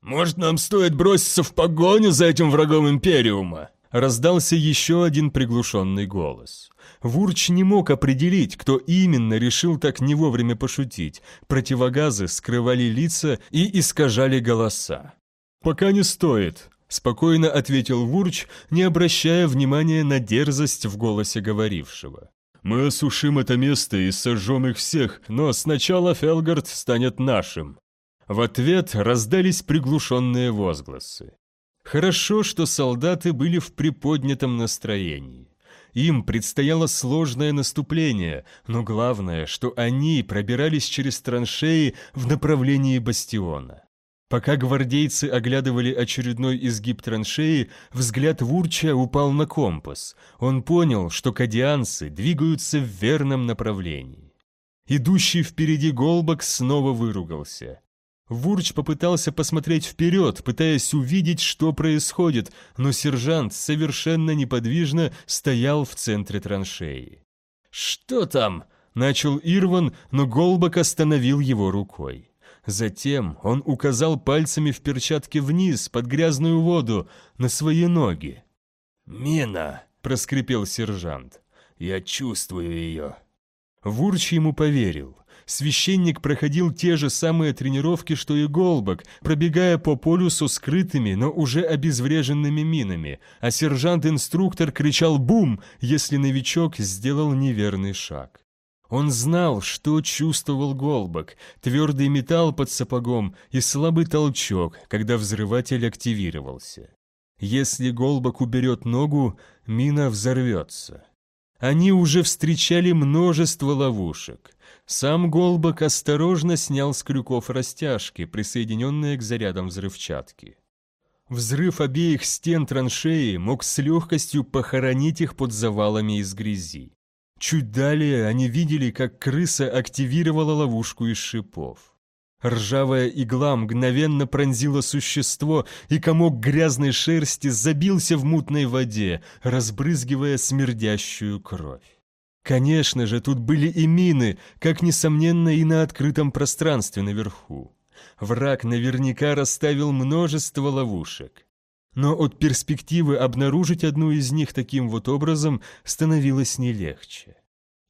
«Может, нам стоит броситься в погоню за этим врагом Империума?» Раздался еще один приглушенный голос. Вурч не мог определить, кто именно решил так не вовремя пошутить. Противогазы скрывали лица и искажали голоса. «Пока не стоит», — спокойно ответил Вурч, не обращая внимания на дерзость в голосе говорившего. «Мы осушим это место и сожжем их всех, но сначала Фелгард станет нашим. В ответ раздались приглушенные возгласы. Хорошо, что солдаты были в приподнятом настроении. Им предстояло сложное наступление, но главное, что они пробирались через траншеи в направлении бастиона. Пока гвардейцы оглядывали очередной изгиб траншеи, взгляд Вурча упал на компас. Он понял, что кадианцы двигаются в верном направлении. Идущий впереди Голбок снова выругался. Вурч попытался посмотреть вперед, пытаясь увидеть, что происходит, но сержант совершенно неподвижно стоял в центре траншеи. «Что там?» – начал Ирван, но Голбак остановил его рукой. Затем он указал пальцами в перчатке вниз, под грязную воду, на свои ноги. «Мина!» – проскрипел сержант. «Я чувствую ее». Вурч ему поверил. Священник проходил те же самые тренировки, что и Голбок, пробегая по полюсу скрытыми, но уже обезвреженными минами, а сержант-инструктор кричал «Бум!», если новичок сделал неверный шаг. Он знал, что чувствовал Голбок, твердый металл под сапогом и слабый толчок, когда взрыватель активировался. Если Голбок уберет ногу, мина взорвется. Они уже встречали множество ловушек. Сам Голбок осторожно снял с крюков растяжки, присоединенные к зарядам взрывчатки. Взрыв обеих стен траншеи мог с легкостью похоронить их под завалами из грязи. Чуть далее они видели, как крыса активировала ловушку из шипов. Ржавая игла мгновенно пронзила существо, и комок грязной шерсти забился в мутной воде, разбрызгивая смердящую кровь. Конечно же, тут были и мины, как, несомненно, и на открытом пространстве наверху. Враг наверняка расставил множество ловушек. Но от перспективы обнаружить одну из них таким вот образом становилось не легче.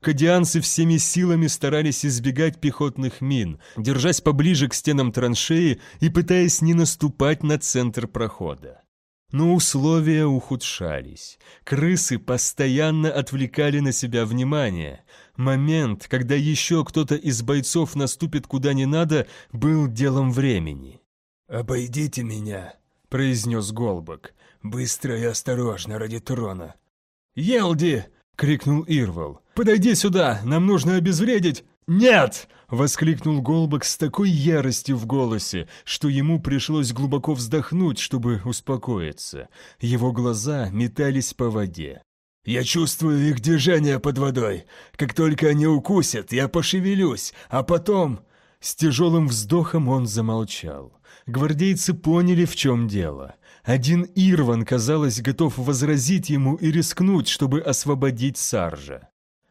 Кадианцы всеми силами старались избегать пехотных мин, держась поближе к стенам траншеи и пытаясь не наступать на центр прохода. Но условия ухудшались. Крысы постоянно отвлекали на себя внимание. Момент, когда еще кто-то из бойцов наступит куда не надо, был делом времени. «Обойдите меня», — произнес Голбок. «Быстро и осторожно ради трона». «Елди!» — крикнул Ирвал. «Подойди сюда, нам нужно обезвредить...» «Нет!» — воскликнул Голбок с такой яростью в голосе, что ему пришлось глубоко вздохнуть, чтобы успокоиться. Его глаза метались по воде. «Я чувствую их движение под водой. Как только они укусят, я пошевелюсь, а потом...» С тяжелым вздохом он замолчал. Гвардейцы поняли, в чем дело. Один Ирван, казалось, готов возразить ему и рискнуть, чтобы освободить Саржа.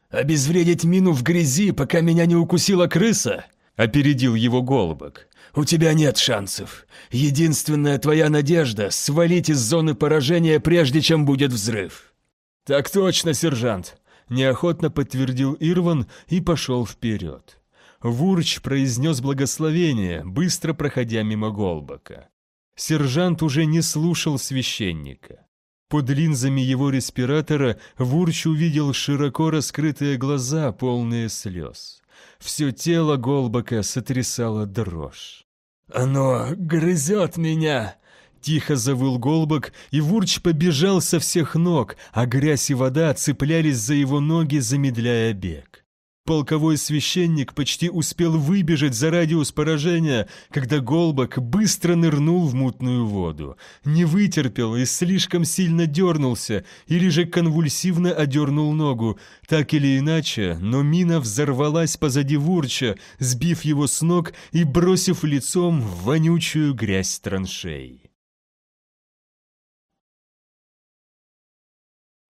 «Обезвредить мину в грязи, пока меня не укусила крыса?» — опередил его Голубок. «У тебя нет шансов. Единственная твоя надежда — свалить из зоны поражения, прежде чем будет взрыв». «Так точно, сержант!» — неохотно подтвердил Ирван и пошел вперед. Вурч произнес благословение, быстро проходя мимо Голбака. Сержант уже не слушал священника. Под линзами его респиратора Вурч увидел широко раскрытые глаза, полные слез. Все тело Голбака сотрясало дрожь. «Оно грызет меня!» Тихо завыл Голбак, и Вурч побежал со всех ног, а грязь и вода цеплялись за его ноги, замедляя бег. Полковой священник почти успел выбежать за радиус поражения, когда Голбак быстро нырнул в мутную воду. Не вытерпел и слишком сильно дернулся, или же конвульсивно одернул ногу. Так или иначе, но мина взорвалась позади Вурча, сбив его с ног и бросив лицом в вонючую грязь траншей.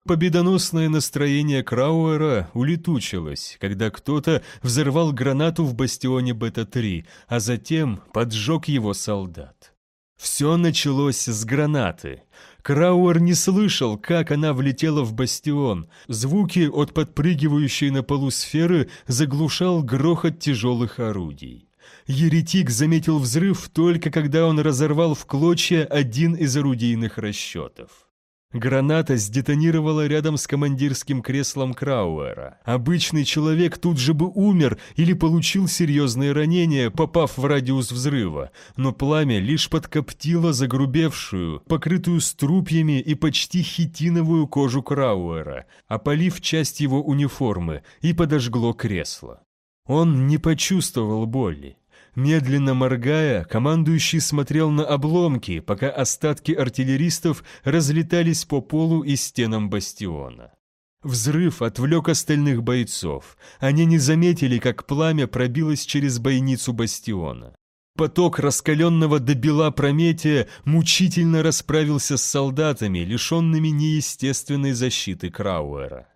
Победоносное настроение Крауэра улетучилось, когда кто-то взорвал гранату в бастионе Бета-3, а затем поджег его солдат. Все началось с гранаты. Крауэр не слышал, как она влетела в бастион. Звуки от подпрыгивающей на полу сферы заглушал грохот тяжелых орудий. Еретик заметил взрыв только когда он разорвал в клочья один из орудийных расчетов. Граната сдетонировала рядом с командирским креслом Крауэра. Обычный человек тут же бы умер или получил серьезные ранения, попав в радиус взрыва, но пламя лишь подкоптило загрубевшую, покрытую струпьями и почти хитиновую кожу Крауэра, опалив часть его униформы и подожгло кресло. Он не почувствовал боли. Медленно моргая, командующий смотрел на обломки, пока остатки артиллеристов разлетались по полу и стенам бастиона. Взрыв отвлек остальных бойцов. Они не заметили, как пламя пробилось через бойницу бастиона. Поток раскаленного до бела Прометия мучительно расправился с солдатами, лишенными неестественной защиты Крауэра.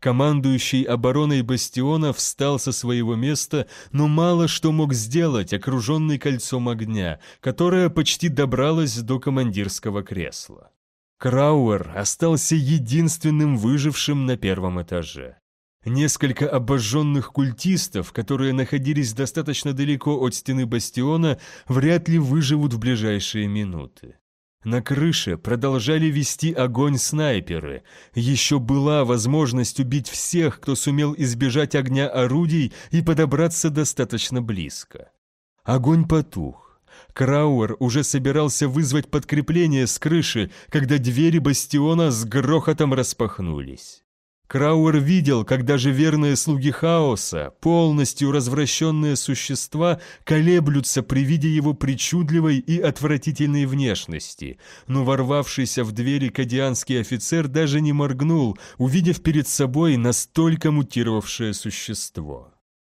Командующий обороной бастиона встал со своего места, но мало что мог сделать, окруженный кольцом огня, которое почти добралось до командирского кресла. Крауэр остался единственным выжившим на первом этаже. Несколько обожженных культистов, которые находились достаточно далеко от стены бастиона, вряд ли выживут в ближайшие минуты. На крыше продолжали вести огонь снайперы. Еще была возможность убить всех, кто сумел избежать огня орудий и подобраться достаточно близко. Огонь потух. Крауэр уже собирался вызвать подкрепление с крыши, когда двери бастиона с грохотом распахнулись. Крауэр видел, как даже верные слуги хаоса, полностью развращенные существа, колеблются при виде его причудливой и отвратительной внешности, но ворвавшийся в двери кадианский офицер даже не моргнул, увидев перед собой настолько мутировавшее существо.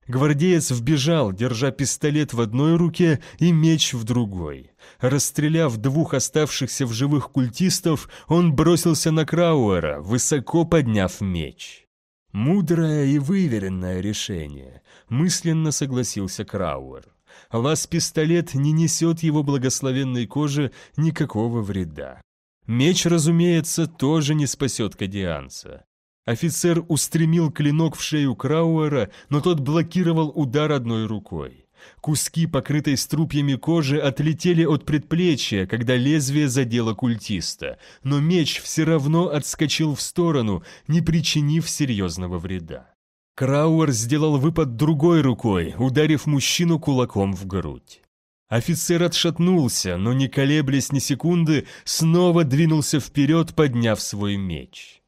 Гвардеец вбежал, держа пистолет в одной руке и меч в другой. Расстреляв двух оставшихся в живых культистов, он бросился на Крауэра, высоко подняв меч. «Мудрое и выверенное решение», — мысленно согласился Крауэр. Лаз-пистолет не несет его благословенной коже никакого вреда. Меч, разумеется, тоже не спасет кадианца. Офицер устремил клинок в шею Крауэра, но тот блокировал удар одной рукой. Куски, покрытой струпьями кожи, отлетели от предплечья, когда лезвие задело культиста, но меч все равно отскочил в сторону, не причинив серьезного вреда. Крауэр сделал выпад другой рукой, ударив мужчину кулаком в грудь. Офицер отшатнулся, но не колеблясь ни секунды, снова двинулся вперед, подняв свой меч.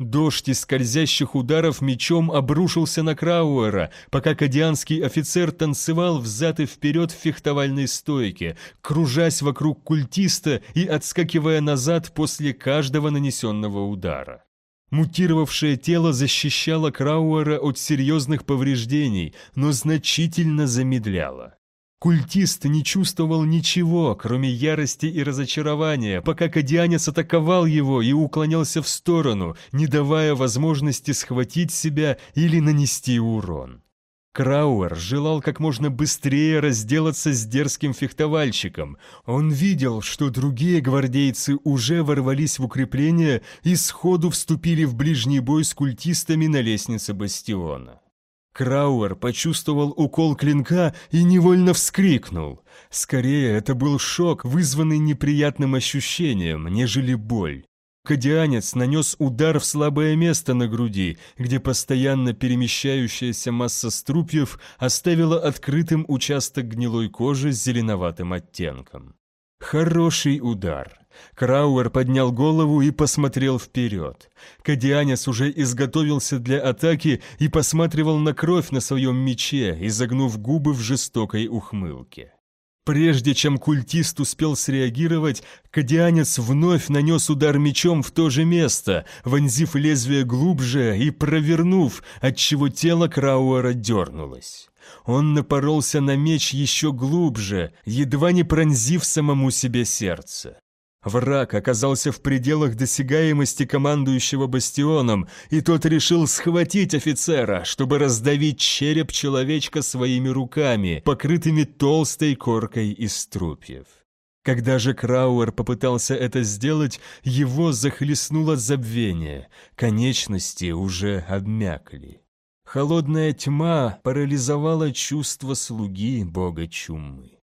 Дождь из скользящих ударов мечом обрушился на Крауэра, пока кадианский офицер танцевал взад и вперед в фехтовальной стойке, кружась вокруг культиста и отскакивая назад после каждого нанесенного удара. Мутировавшее тело защищало Крауэра от серьезных повреждений, но значительно замедляло. Культист не чувствовал ничего, кроме ярости и разочарования, пока кадианец атаковал его и уклонялся в сторону, не давая возможности схватить себя или нанести урон. Крауэр желал как можно быстрее разделаться с дерзким фехтовальщиком. Он видел, что другие гвардейцы уже ворвались в укрепление и сходу вступили в ближний бой с культистами на лестнице бастиона. Крауэр почувствовал укол клинка и невольно вскрикнул. Скорее, это был шок, вызванный неприятным ощущением, нежели боль. Кадианец нанес удар в слабое место на груди, где постоянно перемещающаяся масса струпьев оставила открытым участок гнилой кожи с зеленоватым оттенком. Хороший удар. Крауэр поднял голову и посмотрел вперед. Кадианец уже изготовился для атаки и посматривал на кровь на своем мече, изогнув губы в жестокой ухмылке. Прежде чем культист успел среагировать, кадианец вновь нанес удар мечом в то же место, вонзив лезвие глубже и провернув, отчего тело Крауэра дернулось. Он напоролся на меч еще глубже, едва не пронзив самому себе сердце. Враг оказался в пределах досягаемости командующего бастионом, и тот решил схватить офицера, чтобы раздавить череп человечка своими руками, покрытыми толстой коркой из струпьев. Когда же Крауэр попытался это сделать, его захлестнуло забвение, конечности уже обмякли. Холодная тьма парализовала чувство слуги бога чумы.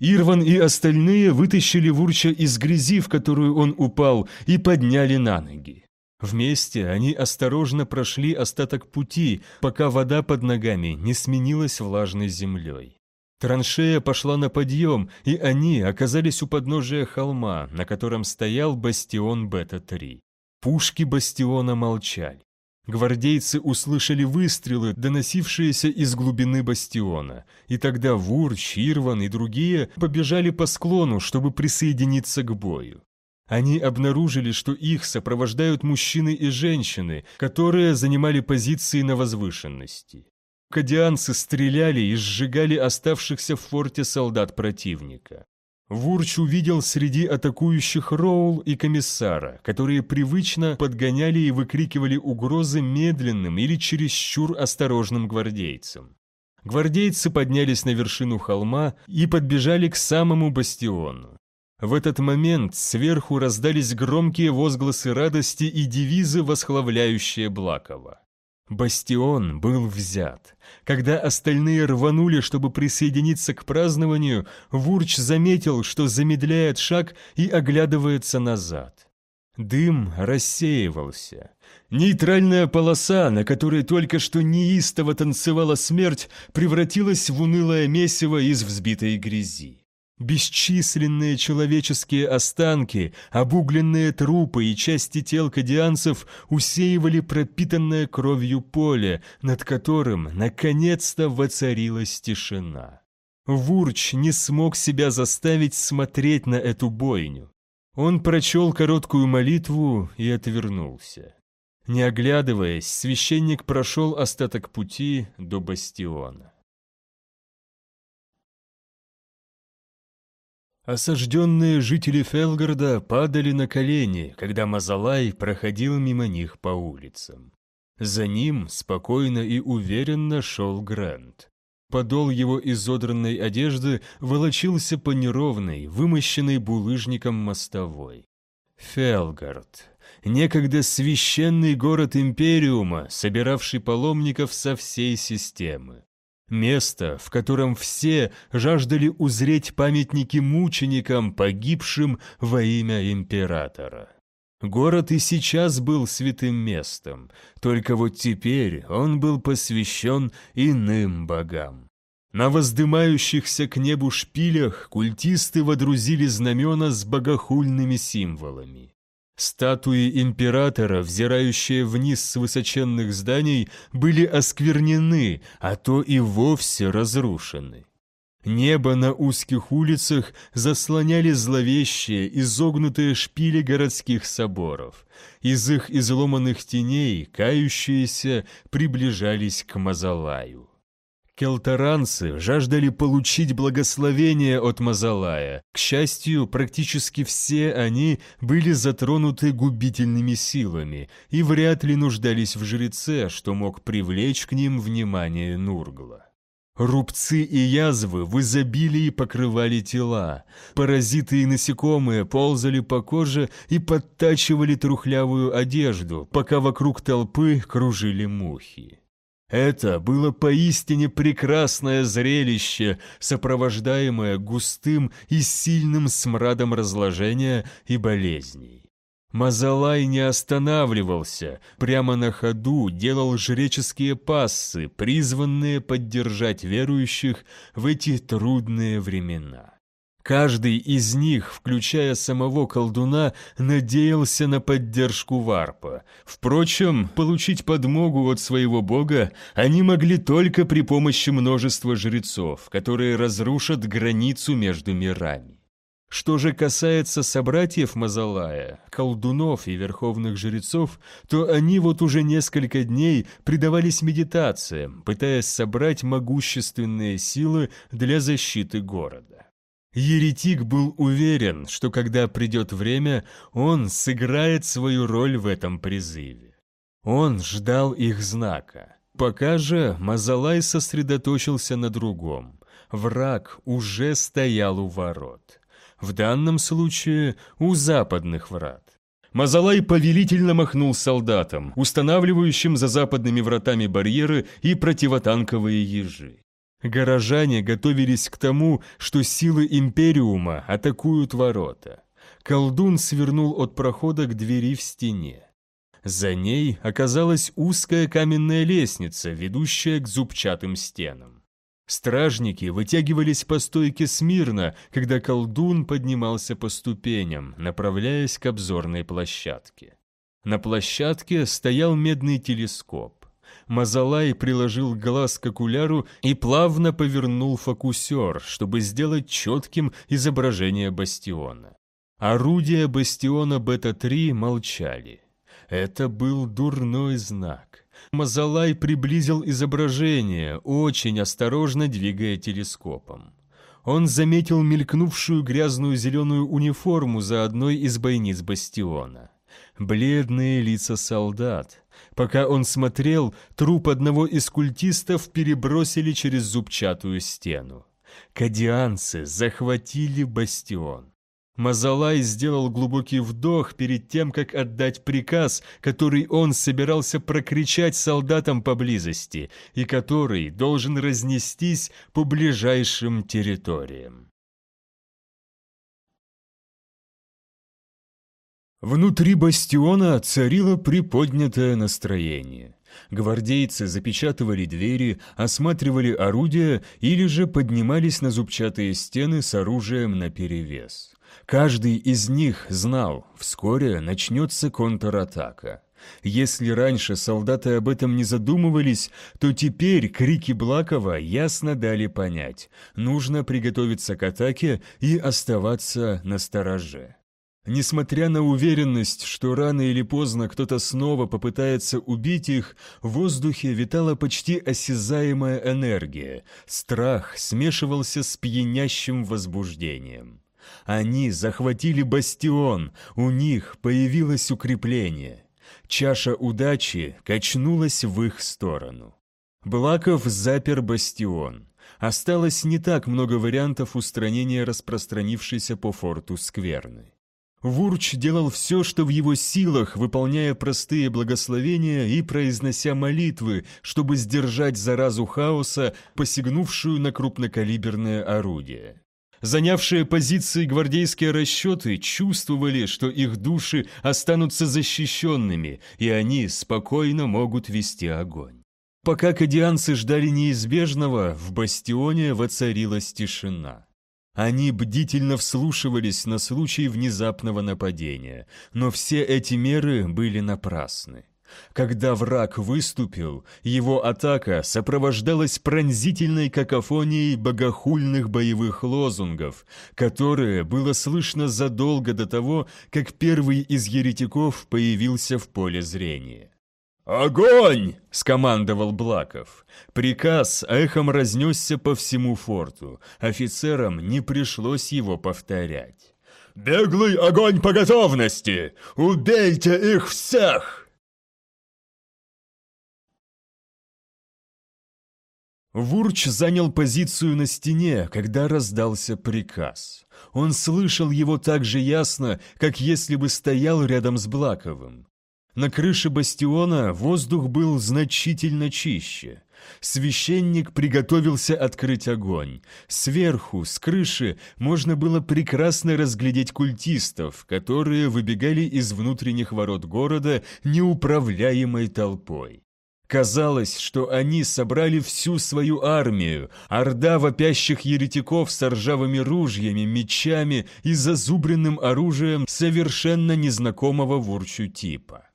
Ирван и остальные вытащили Вурча из грязи, в которую он упал, и подняли на ноги. Вместе они осторожно прошли остаток пути, пока вода под ногами не сменилась влажной землей. Траншея пошла на подъем, и они оказались у подножия холма, на котором стоял бастион Бета-3. Пушки бастиона молчали. Гвардейцы услышали выстрелы, доносившиеся из глубины бастиона, и тогда Вур, Чирван и другие побежали по склону, чтобы присоединиться к бою. Они обнаружили, что их сопровождают мужчины и женщины, которые занимали позиции на возвышенности. Кадианцы стреляли и сжигали оставшихся в форте солдат противника. Вурч увидел среди атакующих Роул и комиссара, которые привычно подгоняли и выкрикивали угрозы медленным или чересчур осторожным гвардейцам. Гвардейцы поднялись на вершину холма и подбежали к самому бастиону. В этот момент сверху раздались громкие возгласы радости и девизы, восхваляющие Блакова. Бастион был взят. Когда остальные рванули, чтобы присоединиться к празднованию, Вурч заметил, что замедляет шаг и оглядывается назад. Дым рассеивался. Нейтральная полоса, на которой только что неистово танцевала смерть, превратилась в унылое месиво из взбитой грязи. Бесчисленные человеческие останки, обугленные трупы и части тел кадианцев усеивали пропитанное кровью поле, над которым наконец-то воцарилась тишина. Вурч не смог себя заставить смотреть на эту бойню. Он прочел короткую молитву и отвернулся. Не оглядываясь, священник прошел остаток пути до бастиона. Осажденные жители Фелгарда падали на колени, когда Мазалай проходил мимо них по улицам. За ним спокойно и уверенно шел Грант. Подол его изодранной одежды волочился по неровной, вымощенной булыжником мостовой. Фелгард. некогда священный город Империума, собиравший паломников со всей системы. Место, в котором все жаждали узреть памятники мученикам, погибшим во имя императора. Город и сейчас был святым местом, только вот теперь он был посвящен иным богам. На воздымающихся к небу шпилях культисты водрузили знамена с богохульными символами. Статуи императора, взирающие вниз с высоченных зданий, были осквернены, а то и вовсе разрушены. Небо на узких улицах заслоняли зловещие, изогнутые шпили городских соборов. Из их изломанных теней кающиеся приближались к Мазалаю. Келтаранцы жаждали получить благословение от Мазалая. К счастью, практически все они были затронуты губительными силами и вряд ли нуждались в жреце, что мог привлечь к ним внимание Нургла. Рубцы и язвы в изобилии покрывали тела. Паразиты и насекомые ползали по коже и подтачивали трухлявую одежду, пока вокруг толпы кружили мухи. Это было поистине прекрасное зрелище, сопровождаемое густым и сильным смрадом разложения и болезней. Мазалай не останавливался, прямо на ходу делал жреческие пассы, призванные поддержать верующих в эти трудные времена. Каждый из них, включая самого колдуна, надеялся на поддержку варпа. Впрочем, получить подмогу от своего бога они могли только при помощи множества жрецов, которые разрушат границу между мирами. Что же касается собратьев Мазалая, колдунов и верховных жрецов, то они вот уже несколько дней предавались медитациям, пытаясь собрать могущественные силы для защиты города. Еретик был уверен, что когда придет время, он сыграет свою роль в этом призыве. Он ждал их знака. Пока же Мазалай сосредоточился на другом. Враг уже стоял у ворот. В данном случае у западных врат. Мазалай повелительно махнул солдатам, устанавливающим за западными вратами барьеры и противотанковые ежи. Горожане готовились к тому, что силы Империума атакуют ворота. Колдун свернул от прохода к двери в стене. За ней оказалась узкая каменная лестница, ведущая к зубчатым стенам. Стражники вытягивались по стойке смирно, когда колдун поднимался по ступеням, направляясь к обзорной площадке. На площадке стоял медный телескоп. Мазалай приложил глаз к окуляру и плавно повернул фокусер, чтобы сделать четким изображение бастиона. Орудия бастиона Бета-3 молчали. Это был дурной знак. Мазалай приблизил изображение, очень осторожно двигая телескопом. Он заметил мелькнувшую грязную зеленую униформу за одной из бойниц бастиона. Бледные лица солдат, Пока он смотрел, труп одного из культистов перебросили через зубчатую стену. Кадианцы захватили бастион. Мазалай сделал глубокий вдох перед тем, как отдать приказ, который он собирался прокричать солдатам поблизости и который должен разнестись по ближайшим территориям. Внутри бастиона царило приподнятое настроение. Гвардейцы запечатывали двери, осматривали орудия или же поднимались на зубчатые стены с оружием наперевес. Каждый из них знал, вскоре начнется контратака. Если раньше солдаты об этом не задумывались, то теперь крики Блакова ясно дали понять – нужно приготовиться к атаке и оставаться на стороже. Несмотря на уверенность, что рано или поздно кто-то снова попытается убить их, в воздухе витала почти осязаемая энергия. Страх смешивался с пьянящим возбуждением. Они захватили бастион, у них появилось укрепление. Чаша удачи качнулась в их сторону. Блаков запер бастион. Осталось не так много вариантов устранения распространившейся по форту скверны. Вурч делал все, что в его силах, выполняя простые благословения и произнося молитвы, чтобы сдержать заразу хаоса, посягнувшую на крупнокалиберное орудие. Занявшие позиции гвардейские расчеты чувствовали, что их души останутся защищенными, и они спокойно могут вести огонь. Пока кадианцы ждали неизбежного, в бастионе воцарилась тишина. Они бдительно вслушивались на случай внезапного нападения, но все эти меры были напрасны. Когда враг выступил, его атака сопровождалась пронзительной какофонией богохульных боевых лозунгов, которые было слышно задолго до того, как первый из еретиков появился в поле зрения. «Огонь!» — скомандовал Блаков. Приказ эхом разнесся по всему форту. Офицерам не пришлось его повторять. «Беглый огонь по готовности! Убейте их всех!» Вурч занял позицию на стене, когда раздался приказ. Он слышал его так же ясно, как если бы стоял рядом с Блаковым. На крыше бастиона воздух был значительно чище. Священник приготовился открыть огонь. Сверху, с крыши, можно было прекрасно разглядеть культистов, которые выбегали из внутренних ворот города неуправляемой толпой. Казалось, что они собрали всю свою армию, орда вопящих еретиков с ржавыми ружьями, мечами и зазубренным оружием совершенно незнакомого вурчу типа.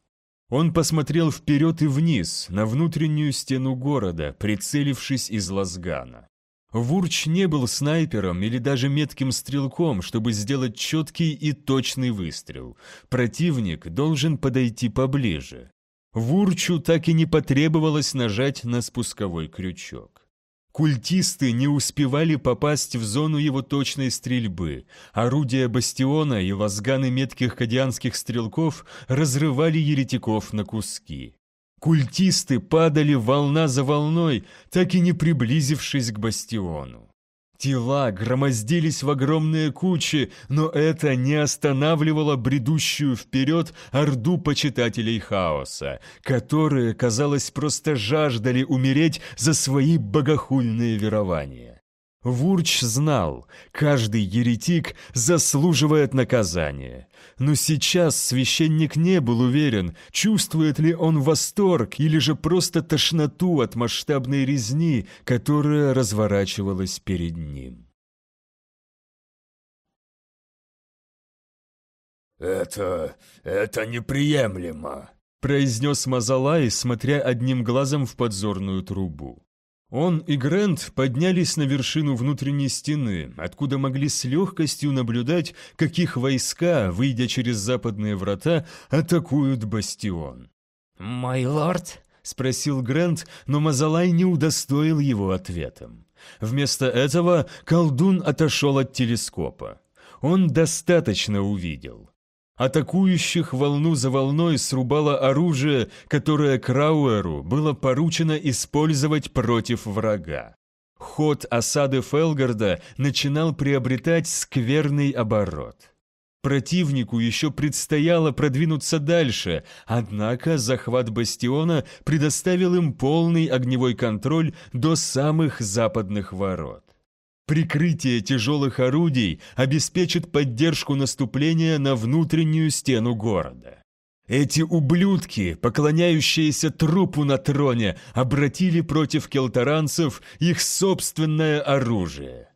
Он посмотрел вперед и вниз, на внутреннюю стену города, прицелившись из лазгана. Вурч не был снайпером или даже метким стрелком, чтобы сделать четкий и точный выстрел. Противник должен подойти поближе. Вурчу так и не потребовалось нажать на спусковой крючок. Культисты не успевали попасть в зону его точной стрельбы. Орудия бастиона и лазганы метких кадианских стрелков разрывали еретиков на куски. Культисты падали волна за волной, так и не приблизившись к бастиону. Тела громоздились в огромные кучи, но это не останавливало бредущую вперед орду почитателей хаоса, которые, казалось, просто жаждали умереть за свои богохульные верования. Вурч знал, каждый еретик заслуживает наказания. Но сейчас священник не был уверен, чувствует ли он восторг или же просто тошноту от масштабной резни, которая разворачивалась перед ним. «Это... это неприемлемо», — произнес Мазалай, смотря одним глазом в подзорную трубу. Он и Грэнд поднялись на вершину внутренней стены, откуда могли с легкостью наблюдать, как их войска, выйдя через западные врата, атакуют бастион. «Мой лорд?» — спросил Грэнд, но Мазалай не удостоил его ответом. Вместо этого колдун отошел от телескопа. Он достаточно увидел. Атакующих волну за волной срубало оружие, которое Крауэру было поручено использовать против врага. Ход осады Фелгарда начинал приобретать скверный оборот. Противнику еще предстояло продвинуться дальше, однако захват бастиона предоставил им полный огневой контроль до самых западных ворот. Прикрытие тяжелых орудий обеспечит поддержку наступления на внутреннюю стену города. Эти ублюдки, поклоняющиеся трупу на троне, обратили против келтаранцев их собственное оружие.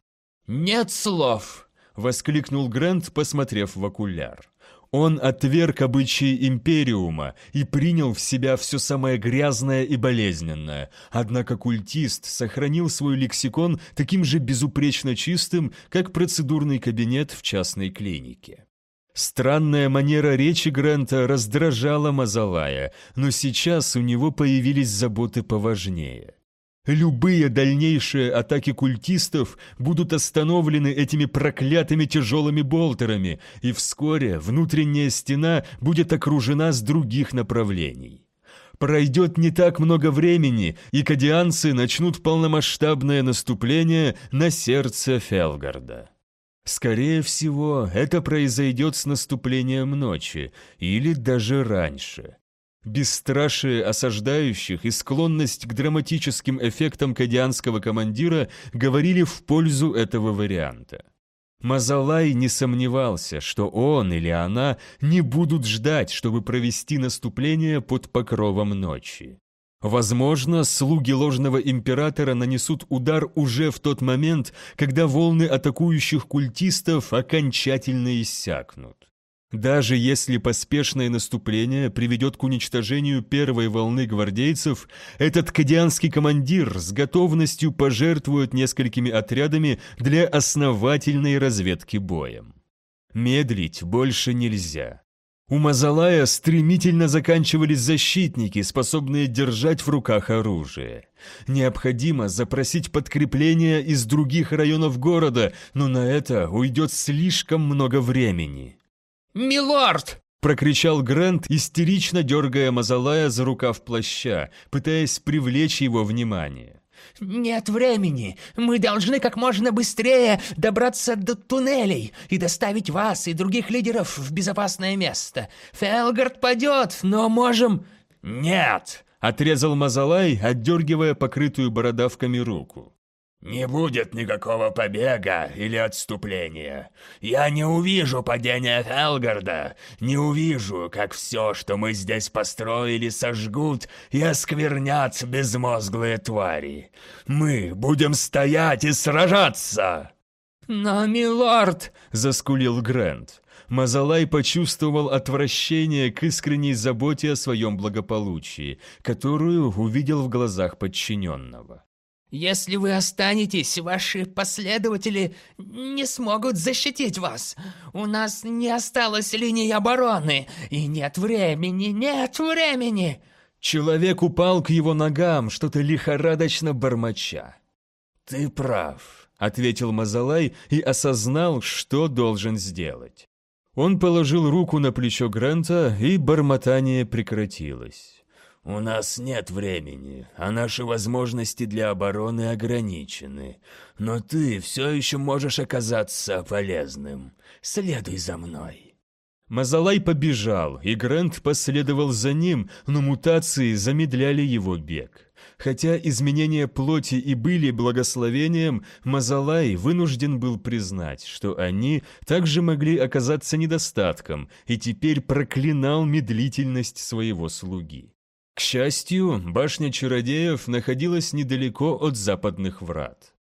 «Нет слов!» — воскликнул Грэнд, посмотрев в окуляр. Он отверг обычаи Империума и принял в себя все самое грязное и болезненное, однако культист сохранил свой лексикон таким же безупречно чистым, как процедурный кабинет в частной клинике. Странная манера речи Грента раздражала Мазалая, но сейчас у него появились заботы поважнее. Любые дальнейшие атаки культистов будут остановлены этими проклятыми тяжелыми болтерами, и вскоре внутренняя стена будет окружена с других направлений. Пройдет не так много времени, и кадианцы начнут полномасштабное наступление на сердце Фелгарда. Скорее всего, это произойдет с наступлением ночи, или даже раньше. Бесстрашие осаждающих и склонность к драматическим эффектам кадианского командира говорили в пользу этого варианта. Мазалай не сомневался, что он или она не будут ждать, чтобы провести наступление под покровом ночи. Возможно, слуги ложного императора нанесут удар уже в тот момент, когда волны атакующих культистов окончательно иссякнут. Даже если поспешное наступление приведет к уничтожению первой волны гвардейцев, этот кадианский командир с готовностью пожертвует несколькими отрядами для основательной разведки боем. Медлить больше нельзя. У Мазалая стремительно заканчивались защитники, способные держать в руках оружие. Необходимо запросить подкрепление из других районов города, но на это уйдет слишком много времени. «Милорд!» — прокричал Грант, истерично дергая Мазалая за рукав плаща, пытаясь привлечь его внимание. «Нет времени. Мы должны как можно быстрее добраться до туннелей и доставить вас и других лидеров в безопасное место. Фелгард падет, но можем...» «Нет!» — отрезал Мазалай, отдергивая покрытую бородавками руку. «Не будет никакого побега или отступления. Я не увижу падения Хелгарда, не увижу, как все, что мы здесь построили, сожгут и осквернят безмозглые твари. Мы будем стоять и сражаться!» «Но, милорд!» — заскулил Грэнд. Мазалай почувствовал отвращение к искренней заботе о своем благополучии, которую увидел в глазах подчиненного. Если вы останетесь, ваши последователи не смогут защитить вас. У нас не осталось линии обороны, и нет времени, нет времени!» Человек упал к его ногам, что-то лихорадочно бормоча. «Ты прав», — ответил Мазалай и осознал, что должен сделать. Он положил руку на плечо Гранта, и бормотание прекратилось. «У нас нет времени, а наши возможности для обороны ограничены. Но ты все еще можешь оказаться полезным. Следуй за мной». Мазалай побежал, и Грант последовал за ним, но мутации замедляли его бег. Хотя изменения плоти и были благословением, Мазалай вынужден был признать, что они также могли оказаться недостатком, и теперь проклинал медлительность своего слуги. К счастью, башня чародеев находилась недалеко от западных врат.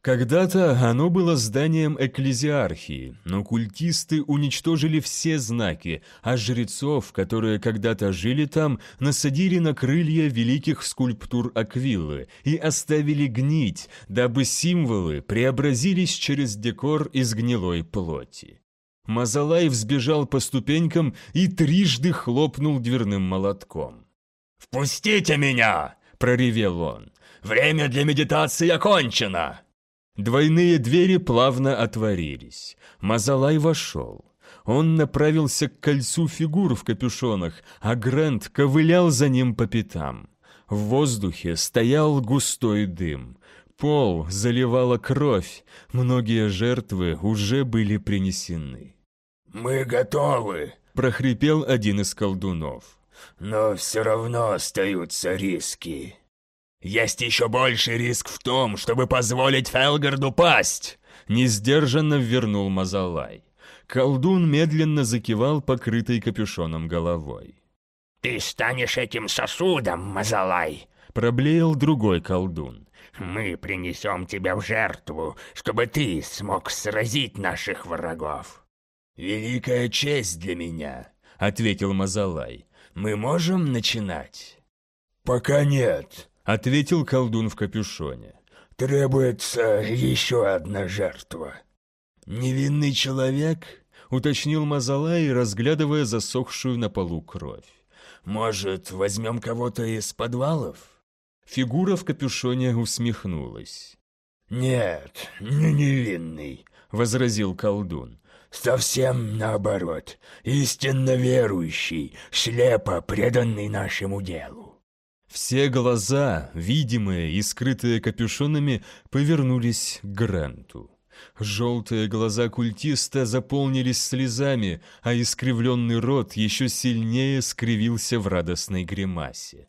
Когда-то оно было зданием экклезиархии, но культисты уничтожили все знаки, а жрецов, которые когда-то жили там, насадили на крылья великих скульптур Аквиллы и оставили гнить, дабы символы преобразились через декор из гнилой плоти. Мазалай взбежал по ступенькам и трижды хлопнул дверным молотком. «Впустите меня!» – проревел он. «Время для медитации окончено!» Двойные двери плавно отворились. Мазалай вошел. Он направился к кольцу фигур в капюшонах, а Грэнд ковылял за ним по пятам. В воздухе стоял густой дым. Пол заливала кровь, многие жертвы уже были принесены. «Мы готовы!» – прохрипел один из колдунов. Но все равно остаются риски. Есть еще больший риск в том, чтобы позволить Фелгарду пасть!» Несдержанно вернул Мазалай. Колдун медленно закивал покрытой капюшоном головой. «Ты станешь этим сосудом, Мазалай!» Проблеял другой колдун. «Мы принесем тебя в жертву, чтобы ты смог сразить наших врагов!» «Великая честь для меня!» — ответил Мазалай. Мы можем начинать?» «Пока нет», — ответил колдун в капюшоне. «Требуется еще одна жертва». «Невинный человек?» — уточнил Мазалай, разглядывая засохшую на полу кровь. «Может, возьмем кого-то из подвалов?» Фигура в капюшоне усмехнулась. «Нет, не невинный», — возразил колдун. Совсем наоборот, истинно верующий, слепо преданный нашему делу. Все глаза, видимые и скрытые капюшонами, повернулись к Гранту. Желтые глаза культиста заполнились слезами, а искривленный рот еще сильнее скривился в радостной гримасе.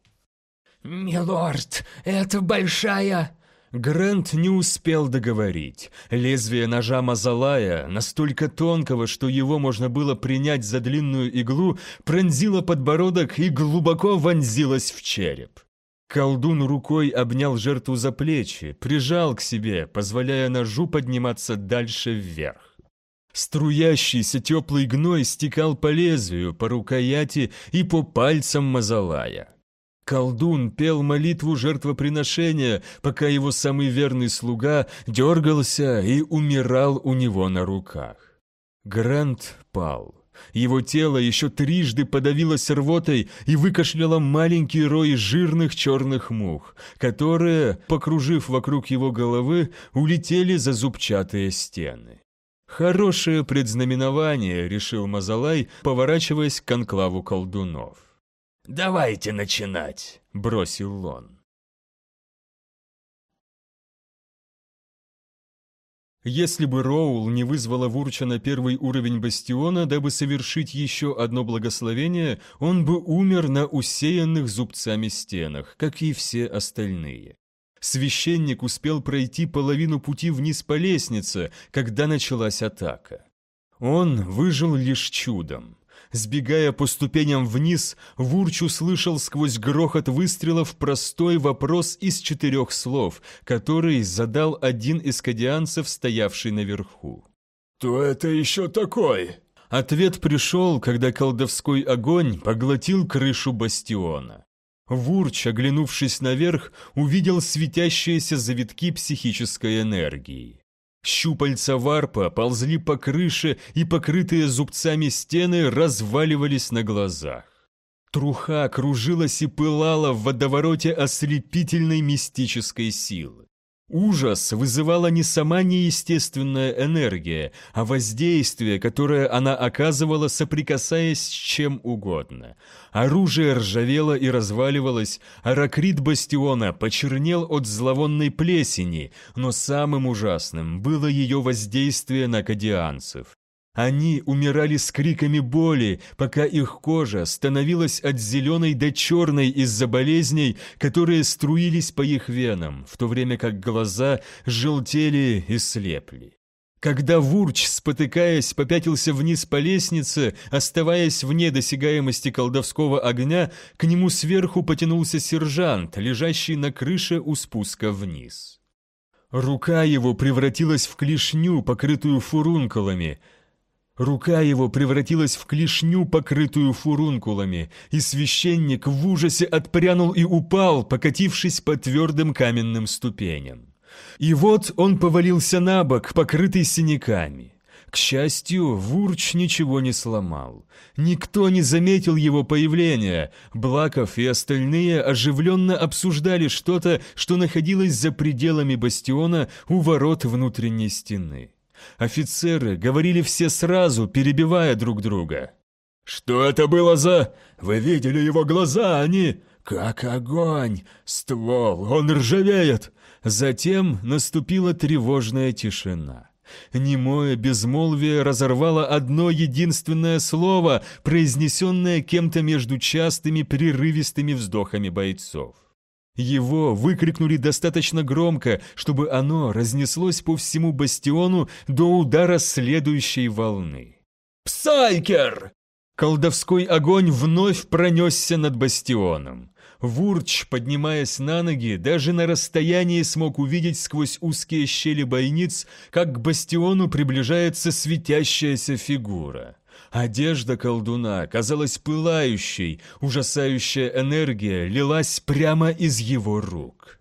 «Милорд, это большая...» Грант не успел договорить. Лезвие ножа Мазалая, настолько тонкого, что его можно было принять за длинную иглу, пронзило подбородок и глубоко вонзилось в череп. Колдун рукой обнял жертву за плечи, прижал к себе, позволяя ножу подниматься дальше вверх. Струящийся теплый гной стекал по лезвию, по рукояти и по пальцам Мазалая. Колдун пел молитву жертвоприношения, пока его самый верный слуга дергался и умирал у него на руках. Грант пал. Его тело еще трижды подавилось рвотой и выкашляло маленький рой жирных черных мух, которые, покружив вокруг его головы, улетели за зубчатые стены. «Хорошее предзнаменование», — решил Мазалай, поворачиваясь к конклаву колдунов. «Давайте начинать», — бросил он. Если бы Роул не вызвала Вурча на первый уровень бастиона, дабы совершить еще одно благословение, он бы умер на усеянных зубцами стенах, как и все остальные. Священник успел пройти половину пути вниз по лестнице, когда началась атака. Он выжил лишь чудом. Сбегая по ступеням вниз, Вурч услышал сквозь грохот выстрелов простой вопрос из четырех слов, который задал один из кадианцев, стоявший наверху. «Кто это еще такой?» Ответ пришел, когда колдовской огонь поглотил крышу бастиона. Вурч, оглянувшись наверх, увидел светящиеся завитки психической энергии. Щупальца варпа ползли по крыше, и покрытые зубцами стены разваливались на глазах. Труха кружилась и пылала в водовороте ослепительной мистической силы. Ужас вызывала не сама неестественная энергия, а воздействие, которое она оказывала, соприкасаясь с чем угодно. Оружие ржавело и разваливалось, а ракрит бастиона почернел от зловонной плесени, но самым ужасным было ее воздействие на кадианцев. Они умирали с криками боли, пока их кожа становилась от зеленой до черной из-за болезней, которые струились по их венам, в то время как глаза желтели и слепли. Когда Вурч, спотыкаясь, попятился вниз по лестнице, оставаясь вне досягаемости колдовского огня, к нему сверху потянулся сержант, лежащий на крыше у спуска вниз. Рука его превратилась в клешню, покрытую фурункулами – Рука его превратилась в клешню, покрытую фурункулами, и священник в ужасе отпрянул и упал, покатившись по твердым каменным ступеням. И вот он повалился на бок, покрытый синяками. К счастью, Вурч ничего не сломал. Никто не заметил его появления. Блаков и остальные оживленно обсуждали что-то, что находилось за пределами бастиона у ворот внутренней стены. Офицеры говорили все сразу, перебивая друг друга. «Что это было за...» «Вы видели его глаза, они...» «Как огонь! Ствол, он ржавеет!» Затем наступила тревожная тишина. Немое безмолвие разорвало одно единственное слово, произнесенное кем-то между частыми прерывистыми вздохами бойцов. Его выкрикнули достаточно громко, чтобы оно разнеслось по всему бастиону до удара следующей волны. «Псайкер!» Колдовской огонь вновь пронесся над бастионом. Вурч, поднимаясь на ноги, даже на расстоянии смог увидеть сквозь узкие щели бойниц, как к бастиону приближается светящаяся фигура. Одежда колдуна казалась пылающей, ужасающая энергия лилась прямо из его рук.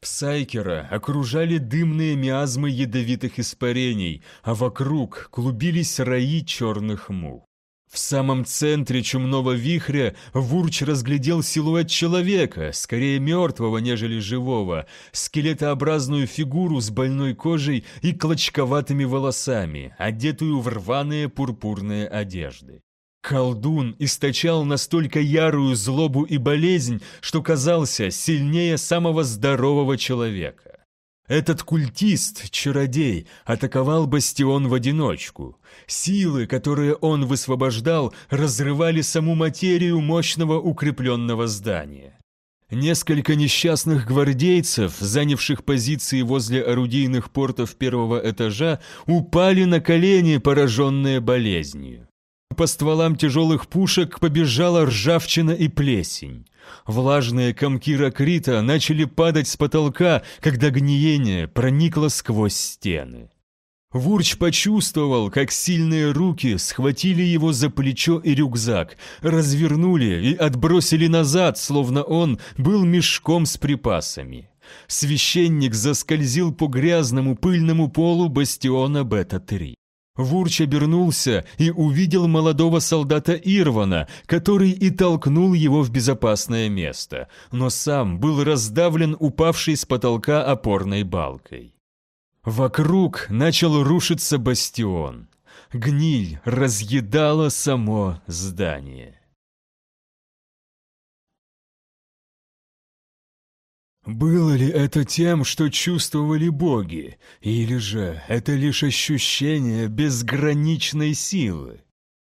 Псайкера окружали дымные миазмы ядовитых испарений, а вокруг клубились рои черных мух. В самом центре чумного вихря Вурч разглядел силуэт человека, скорее мертвого, нежели живого, скелетообразную фигуру с больной кожей и клочковатыми волосами, одетую в рваные пурпурные одежды. Колдун источал настолько ярую злобу и болезнь, что казался сильнее самого здорового человека. Этот культист, чародей, атаковал бастион в одиночку. Силы, которые он высвобождал, разрывали саму материю мощного укрепленного здания. Несколько несчастных гвардейцев, занявших позиции возле орудийных портов первого этажа, упали на колени, пораженные болезнью. По стволам тяжелых пушек побежала ржавчина и плесень. Влажные комки ракрита начали падать с потолка, когда гниение проникло сквозь стены. Вурч почувствовал, как сильные руки схватили его за плечо и рюкзак, развернули и отбросили назад, словно он был мешком с припасами. Священник заскользил по грязному пыльному полу бастиона Бета-3. Вурч обернулся и увидел молодого солдата Ирвана, который и толкнул его в безопасное место, но сам был раздавлен упавшей с потолка опорной балкой. Вокруг начал рушиться бастион. Гниль разъедала само здание. Было ли это тем, что чувствовали боги, или же это лишь ощущение безграничной силы?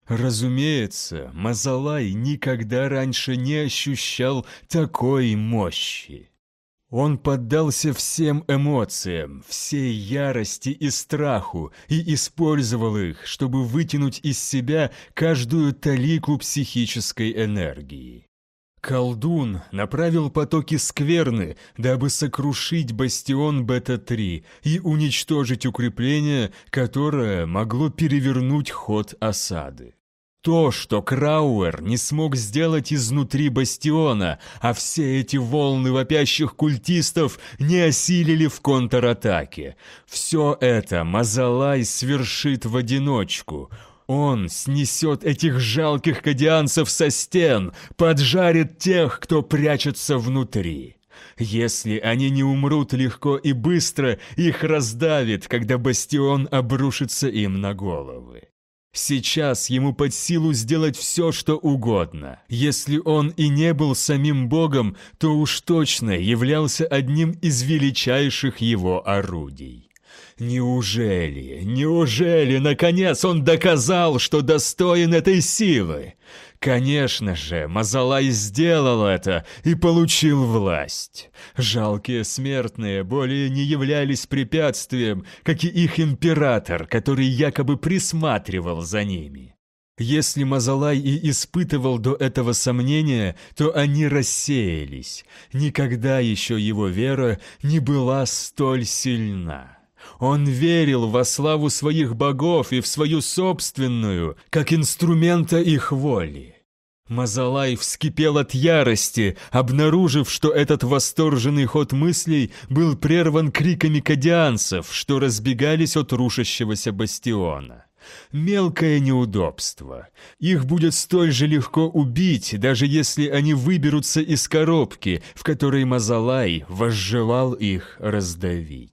Разумеется, Мазалай никогда раньше не ощущал такой мощи. Он поддался всем эмоциям, всей ярости и страху и использовал их, чтобы вытянуть из себя каждую талику психической энергии. Колдун направил потоки скверны, дабы сокрушить бастион Бета-3 и уничтожить укрепление, которое могло перевернуть ход осады. То, что Крауэр не смог сделать изнутри бастиона, а все эти волны вопящих культистов не осилили в контратаке. Все это Мазалай свершит в одиночку. Он снесет этих жалких кадианцев со стен, поджарит тех, кто прячется внутри. Если они не умрут легко и быстро, их раздавит, когда бастион обрушится им на головы. Сейчас ему под силу сделать все, что угодно. Если он и не был самим богом, то уж точно являлся одним из величайших его орудий. Неужели, неужели, наконец, он доказал, что достоин этой силы? Конечно же, Мазалай сделал это и получил власть. Жалкие смертные более не являлись препятствием, как и их император, который якобы присматривал за ними. Если Мазалай и испытывал до этого сомнения, то они рассеялись. Никогда еще его вера не была столь сильна. Он верил во славу своих богов и в свою собственную, как инструмента их воли. Мазалай вскипел от ярости, обнаружив, что этот восторженный ход мыслей был прерван криками кадианцев, что разбегались от рушащегося бастиона. Мелкое неудобство. Их будет столь же легко убить, даже если они выберутся из коробки, в которой Мазалай возжелал их раздавить.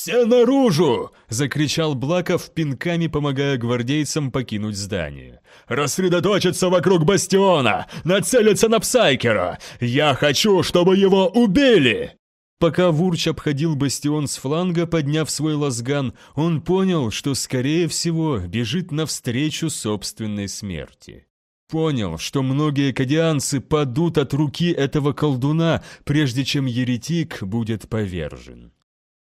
«Все наружу!» — закричал Блаков, пинками помогая гвардейцам покинуть здание. «Рассредоточиться вокруг бастиона! Нацелиться на Псайкера! Я хочу, чтобы его убили!» Пока Вурч обходил бастион с фланга, подняв свой лазган, он понял, что, скорее всего, бежит навстречу собственной смерти. Понял, что многие кадианцы падут от руки этого колдуна, прежде чем еретик будет повержен.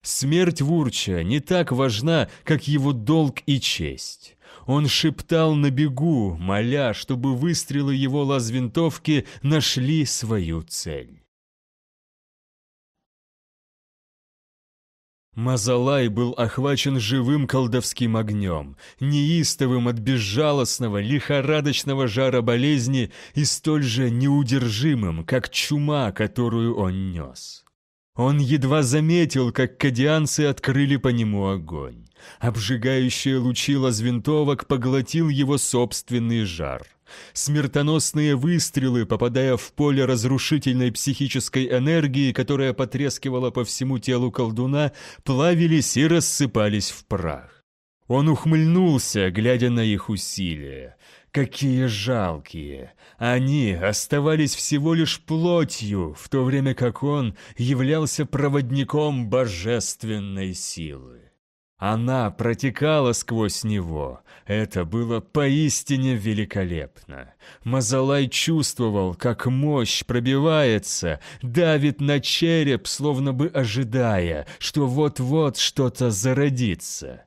Смерть Вурча не так важна, как его долг и честь. Он шептал на бегу, моля, чтобы выстрелы его лазвинтовки нашли свою цель. Мазалай был охвачен живым колдовским огнем, неистовым от безжалостного, лихорадочного жара болезни и столь же неудержимым, как чума, которую он нес. Он едва заметил, как кадианцы открыли по нему огонь. Обжигающие лучи лазвинтовок поглотил его собственный жар. Смертоносные выстрелы, попадая в поле разрушительной психической энергии, которая потрескивала по всему телу колдуна, плавились и рассыпались в прах. Он ухмыльнулся, глядя на их усилия. Какие жалкие! Они оставались всего лишь плотью, в то время как он являлся проводником божественной силы. Она протекала сквозь него. Это было поистине великолепно. Мазалай чувствовал, как мощь пробивается, давит на череп, словно бы ожидая, что вот-вот что-то зародится.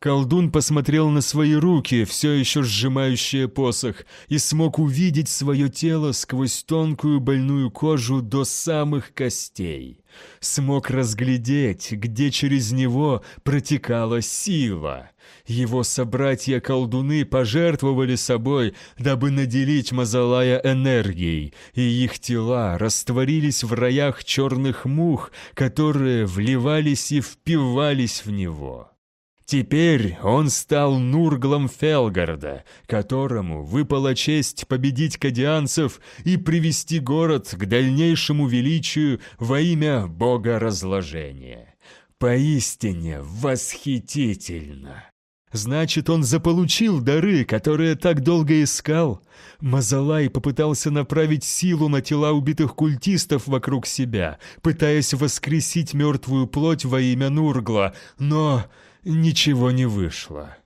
Колдун посмотрел на свои руки, все еще сжимающие посох, и смог увидеть свое тело сквозь тонкую больную кожу до самых костей. Смог разглядеть, где через него протекала сила. Его собратья-колдуны пожертвовали собой, дабы наделить Мазалая энергией, и их тела растворились в роях черных мух, которые вливались и впивались в него. Теперь он стал Нурглом Фелгарда, которому выпала честь победить кадианцев и привести город к дальнейшему величию во имя бога разложения. Поистине восхитительно! Значит, он заполучил дары, которые так долго искал. Мазалай попытался направить силу на тела убитых культистов вокруг себя, пытаясь воскресить мертвую плоть во имя Нургла, но ничего не вышло.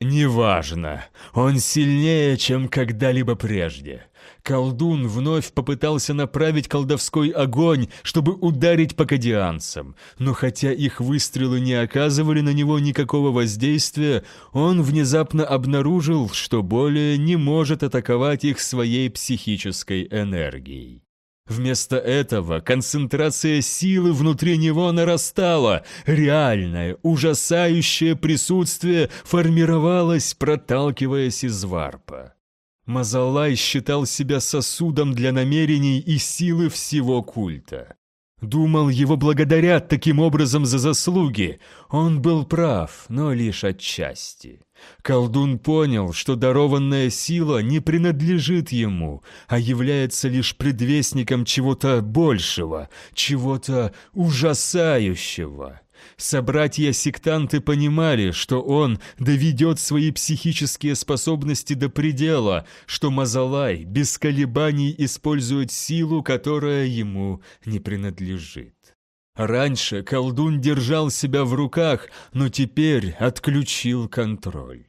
Неважно, он сильнее, чем когда-либо прежде. Колдун вновь попытался направить колдовской огонь, чтобы ударить по кадианцам, но хотя их выстрелы не оказывали на него никакого воздействия, он внезапно обнаружил, что более не может атаковать их своей психической энергией. Вместо этого концентрация силы внутри него нарастала, реальное, ужасающее присутствие формировалось, проталкиваясь из варпа. Мазалай считал себя сосудом для намерений и силы всего культа. Думал, его благодарят таким образом за заслуги. Он был прав, но лишь отчасти. Колдун понял, что дарованная сила не принадлежит ему, а является лишь предвестником чего-то большего, чего-то ужасающего. Собратья-сектанты понимали, что он доведет свои психические способности до предела, что Мазалай без колебаний использует силу, которая ему не принадлежит. Раньше колдун держал себя в руках, но теперь отключил контроль.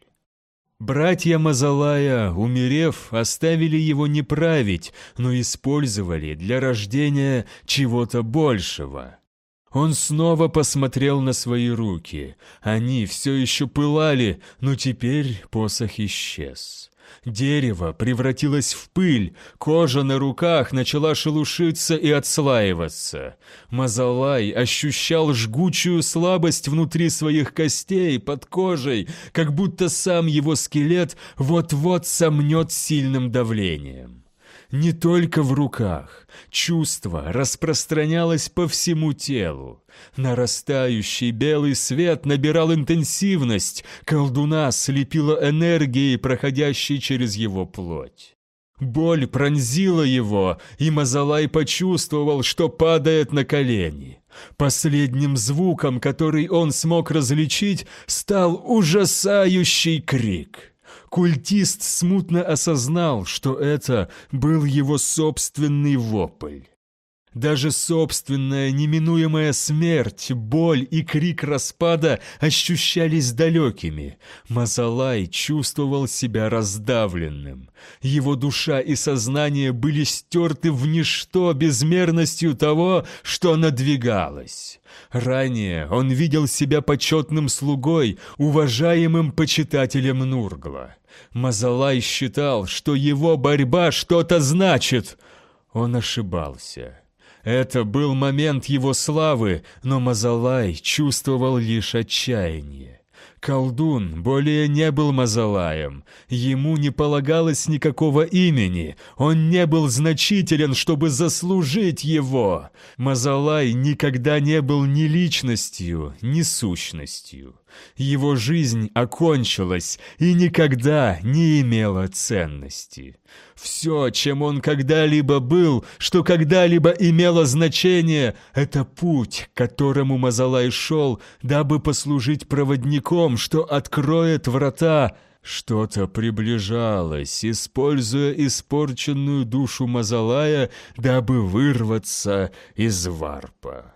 Братья Мазалая, умерев, оставили его не править, но использовали для рождения чего-то большего. Он снова посмотрел на свои руки. Они все еще пылали, но теперь посох исчез. Дерево превратилось в пыль, кожа на руках начала шелушиться и отслаиваться. Мазалай ощущал жгучую слабость внутри своих костей, под кожей, как будто сам его скелет вот-вот сомнет сильным давлением не только в руках. Чувство распространялось по всему телу. Нарастающий белый свет набирал интенсивность, колдуна слепила энергией, проходящей через его плоть. Боль пронзила его, и Мазалай почувствовал, что падает на колени. Последним звуком, который он смог различить, стал ужасающий крик. Культист смутно осознал, что это был его собственный вопль. Даже собственная неминуемая смерть, боль и крик распада ощущались далекими. Мазалай чувствовал себя раздавленным. Его душа и сознание были стерты в ничто безмерностью того, что надвигалось. Ранее он видел себя почетным слугой, уважаемым почитателем Нургла. Мазалай считал, что его борьба что-то значит. Он ошибался. Это был момент его славы, но Мазалай чувствовал лишь отчаяние. Колдун более не был Мазалаем, ему не полагалось никакого имени, он не был значителен, чтобы заслужить его. Мазалай никогда не был ни личностью, ни сущностью. Его жизнь окончилась и никогда не имела ценности. Все, чем он когда-либо был, что когда-либо имело значение, это путь, к которому Мазалай шел, дабы послужить проводником, что откроет врата. Что-то приближалось, используя испорченную душу Мазалая, дабы вырваться из варпа.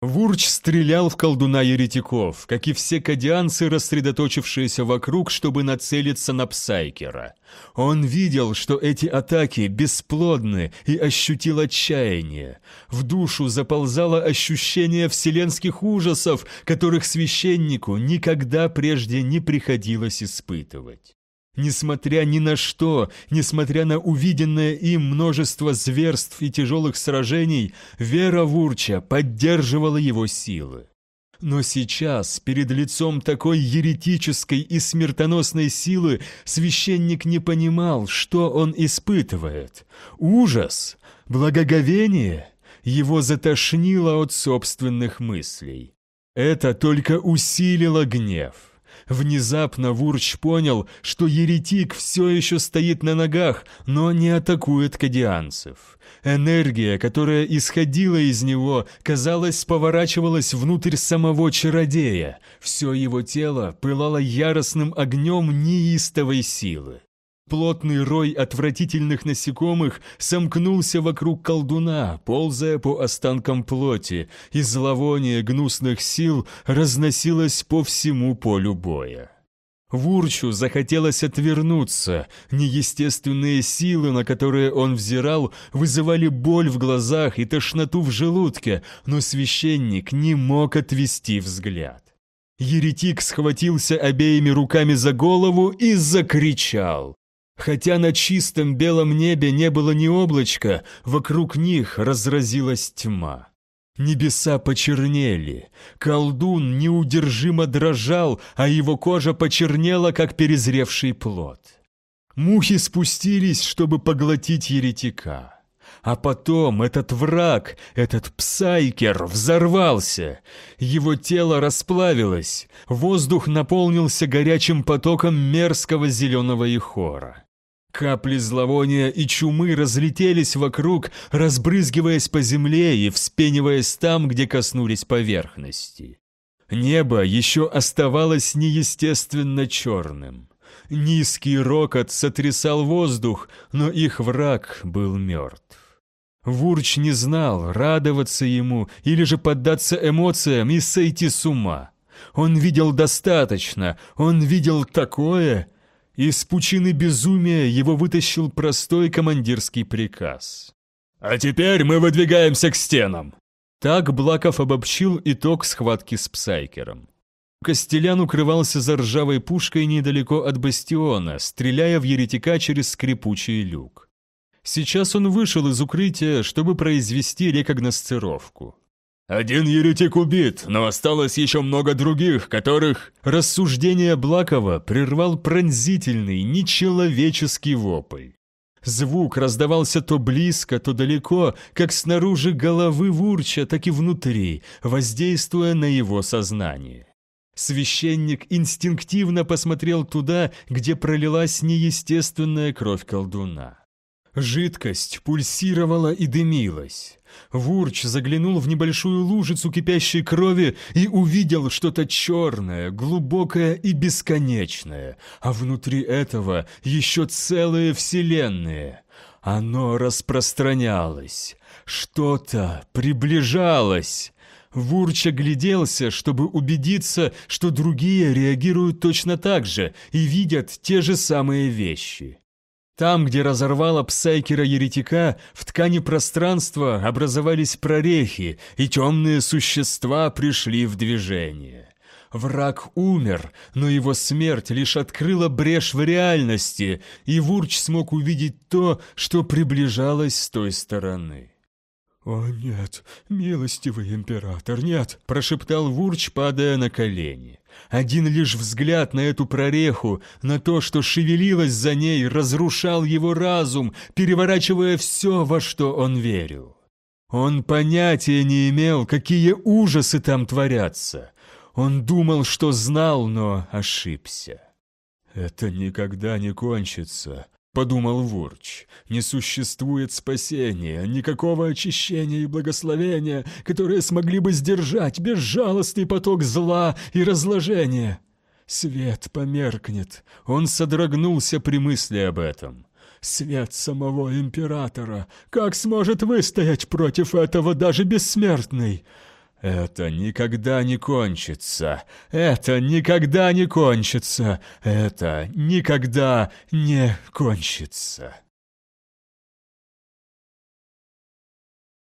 Вурч стрелял в колдуна еретиков, как и все кадианцы, рассредоточившиеся вокруг, чтобы нацелиться на Псайкера. Он видел, что эти атаки бесплодны и ощутил отчаяние. В душу заползало ощущение вселенских ужасов, которых священнику никогда прежде не приходилось испытывать. Несмотря ни на что, несмотря на увиденное им множество зверств и тяжелых сражений, вера Вурча поддерживала его силы. Но сейчас, перед лицом такой еретической и смертоносной силы, священник не понимал, что он испытывает. Ужас? Благоговение? Его затошнило от собственных мыслей. Это только усилило гнев. Внезапно Вурч понял, что еретик все еще стоит на ногах, но не атакует кадианцев. Энергия, которая исходила из него, казалось, поворачивалась внутрь самого чародея. Все его тело пылало яростным огнем неистовой силы. Плотный рой отвратительных насекомых сомкнулся вокруг колдуна, ползая по останкам плоти, и зловоние гнусных сил разносилось по всему полю боя. Вурчу захотелось отвернуться. Неестественные силы, на которые он взирал, вызывали боль в глазах и тошноту в желудке, но священник не мог отвести взгляд. Еретик схватился обеими руками за голову и закричал. Хотя на чистом белом небе не было ни облачка, вокруг них разразилась тьма. Небеса почернели, колдун неудержимо дрожал, а его кожа почернела, как перезревший плод. Мухи спустились, чтобы поглотить еретика. А потом этот враг, этот псайкер, взорвался. Его тело расплавилось, воздух наполнился горячим потоком мерзкого зеленого ихора. Капли зловония и чумы разлетелись вокруг, разбрызгиваясь по земле и вспениваясь там, где коснулись поверхности. Небо еще оставалось неестественно черным. Низкий рокот сотрясал воздух, но их враг был мертв. Вурч не знал, радоваться ему или же поддаться эмоциям и сойти с ума. Он видел достаточно, он видел такое, из пучины безумия его вытащил простой командирский приказ. «А теперь мы выдвигаемся к стенам!» Так Блаков обобщил итог схватки с Псайкером. Костелян укрывался за ржавой пушкой недалеко от бастиона, стреляя в еретика через скрипучий люк. Сейчас он вышел из укрытия, чтобы произвести рекогносцировку. «Один еретик убит, но осталось еще много других, которых...» Рассуждение Блакова прервал пронзительный, нечеловеческий вопль. Звук раздавался то близко, то далеко, как снаружи головы Вурча, так и внутри, воздействуя на его сознание. Священник инстинктивно посмотрел туда, где пролилась неестественная кровь колдуна. Жидкость пульсировала и дымилась. Вурч заглянул в небольшую лужицу кипящей крови и увидел что-то черное, глубокое и бесконечное, а внутри этого еще целые вселенные. Оно распространялось, что-то приближалось. Вурч огляделся, чтобы убедиться, что другие реагируют точно так же и видят те же самые вещи. Там, где разорвало псайкера-еретика, в ткани пространства образовались прорехи, и темные существа пришли в движение. Враг умер, но его смерть лишь открыла брешь в реальности, и Вурч смог увидеть то, что приближалось с той стороны. «О нет, милостивый император, нет!» – прошептал Вурч, падая на колени. Один лишь взгляд на эту прореху, на то, что шевелилось за ней, разрушал его разум, переворачивая все, во что он верил. Он понятия не имел, какие ужасы там творятся. Он думал, что знал, но ошибся. «Это никогда не кончится», — подумал Вурч. «Не существует спасения, никакого очищения и благословения, которые смогли бы сдержать безжалостный поток зла и разложения». Свет померкнет. Он содрогнулся при мысли об этом. Свет самого императора. Как сможет выстоять против этого даже бессмертный? Это никогда не кончится. Это никогда не кончится. Это никогда не кончится.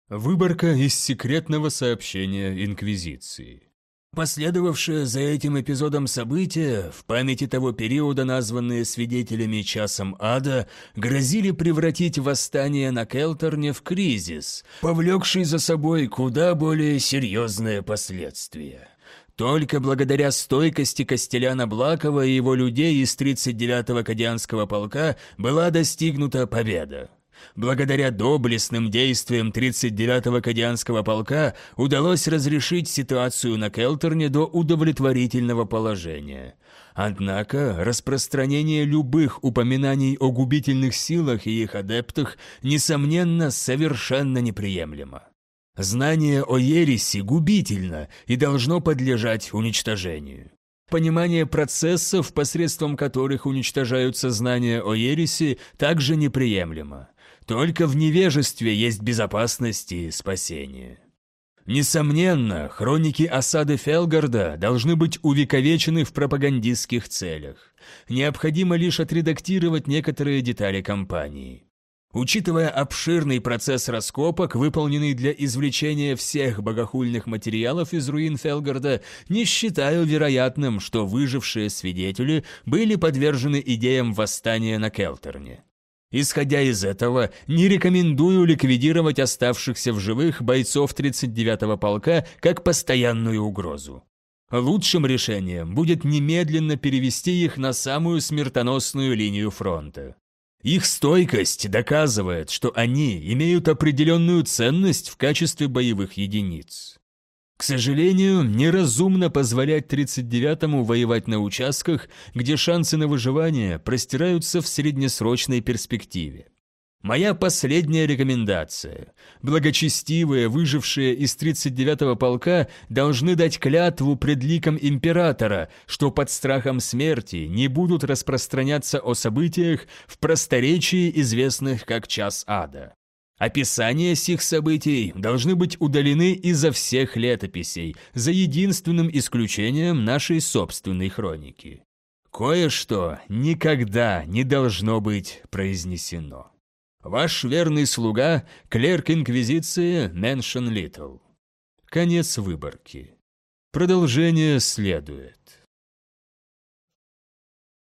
Выборка из секретного сообщения Инквизиции. Последовавшие за этим эпизодом события, в памяти того периода, названные свидетелями часом ада, грозили превратить восстание на Келтерне в кризис, повлекший за собой куда более серьезные последствия. Только благодаря стойкости Костеляна Блакова и его людей из 39-го Кадианского полка была достигнута победа. Благодаря доблестным действиям 39-го Кадианского полка удалось разрешить ситуацию на Келтерне до удовлетворительного положения. Однако распространение любых упоминаний о губительных силах и их адептах, несомненно, совершенно неприемлемо. Знание о ереси губительно и должно подлежать уничтожению. Понимание процессов, посредством которых уничтожаются знания о ереси, также неприемлемо. Только в невежестве есть безопасность и спасение. Несомненно, хроники осады Фелгарда должны быть увековечены в пропагандистских целях. Необходимо лишь отредактировать некоторые детали кампании. Учитывая обширный процесс раскопок, выполненный для извлечения всех богохульных материалов из руин Фелгарда, не считаю вероятным, что выжившие свидетели были подвержены идеям восстания на Келтерне. Исходя из этого, не рекомендую ликвидировать оставшихся в живых бойцов 39-го полка как постоянную угрозу. Лучшим решением будет немедленно перевести их на самую смертоносную линию фронта. Их стойкость доказывает, что они имеют определенную ценность в качестве боевых единиц. К сожалению, неразумно позволять 39-му воевать на участках, где шансы на выживание простираются в среднесрочной перспективе. Моя последняя рекомендация. Благочестивые, выжившие из 39-го полка, должны дать клятву пред ликом императора, что под страхом смерти не будут распространяться о событиях в просторечии, известных как час ада. Описания сих событий должны быть удалены изо всех летописей, за единственным исключением нашей собственной хроники. Кое-что никогда не должно быть произнесено. Ваш верный слуга, клерк Инквизиции Мэншен Литл. Конец выборки. Продолжение следует.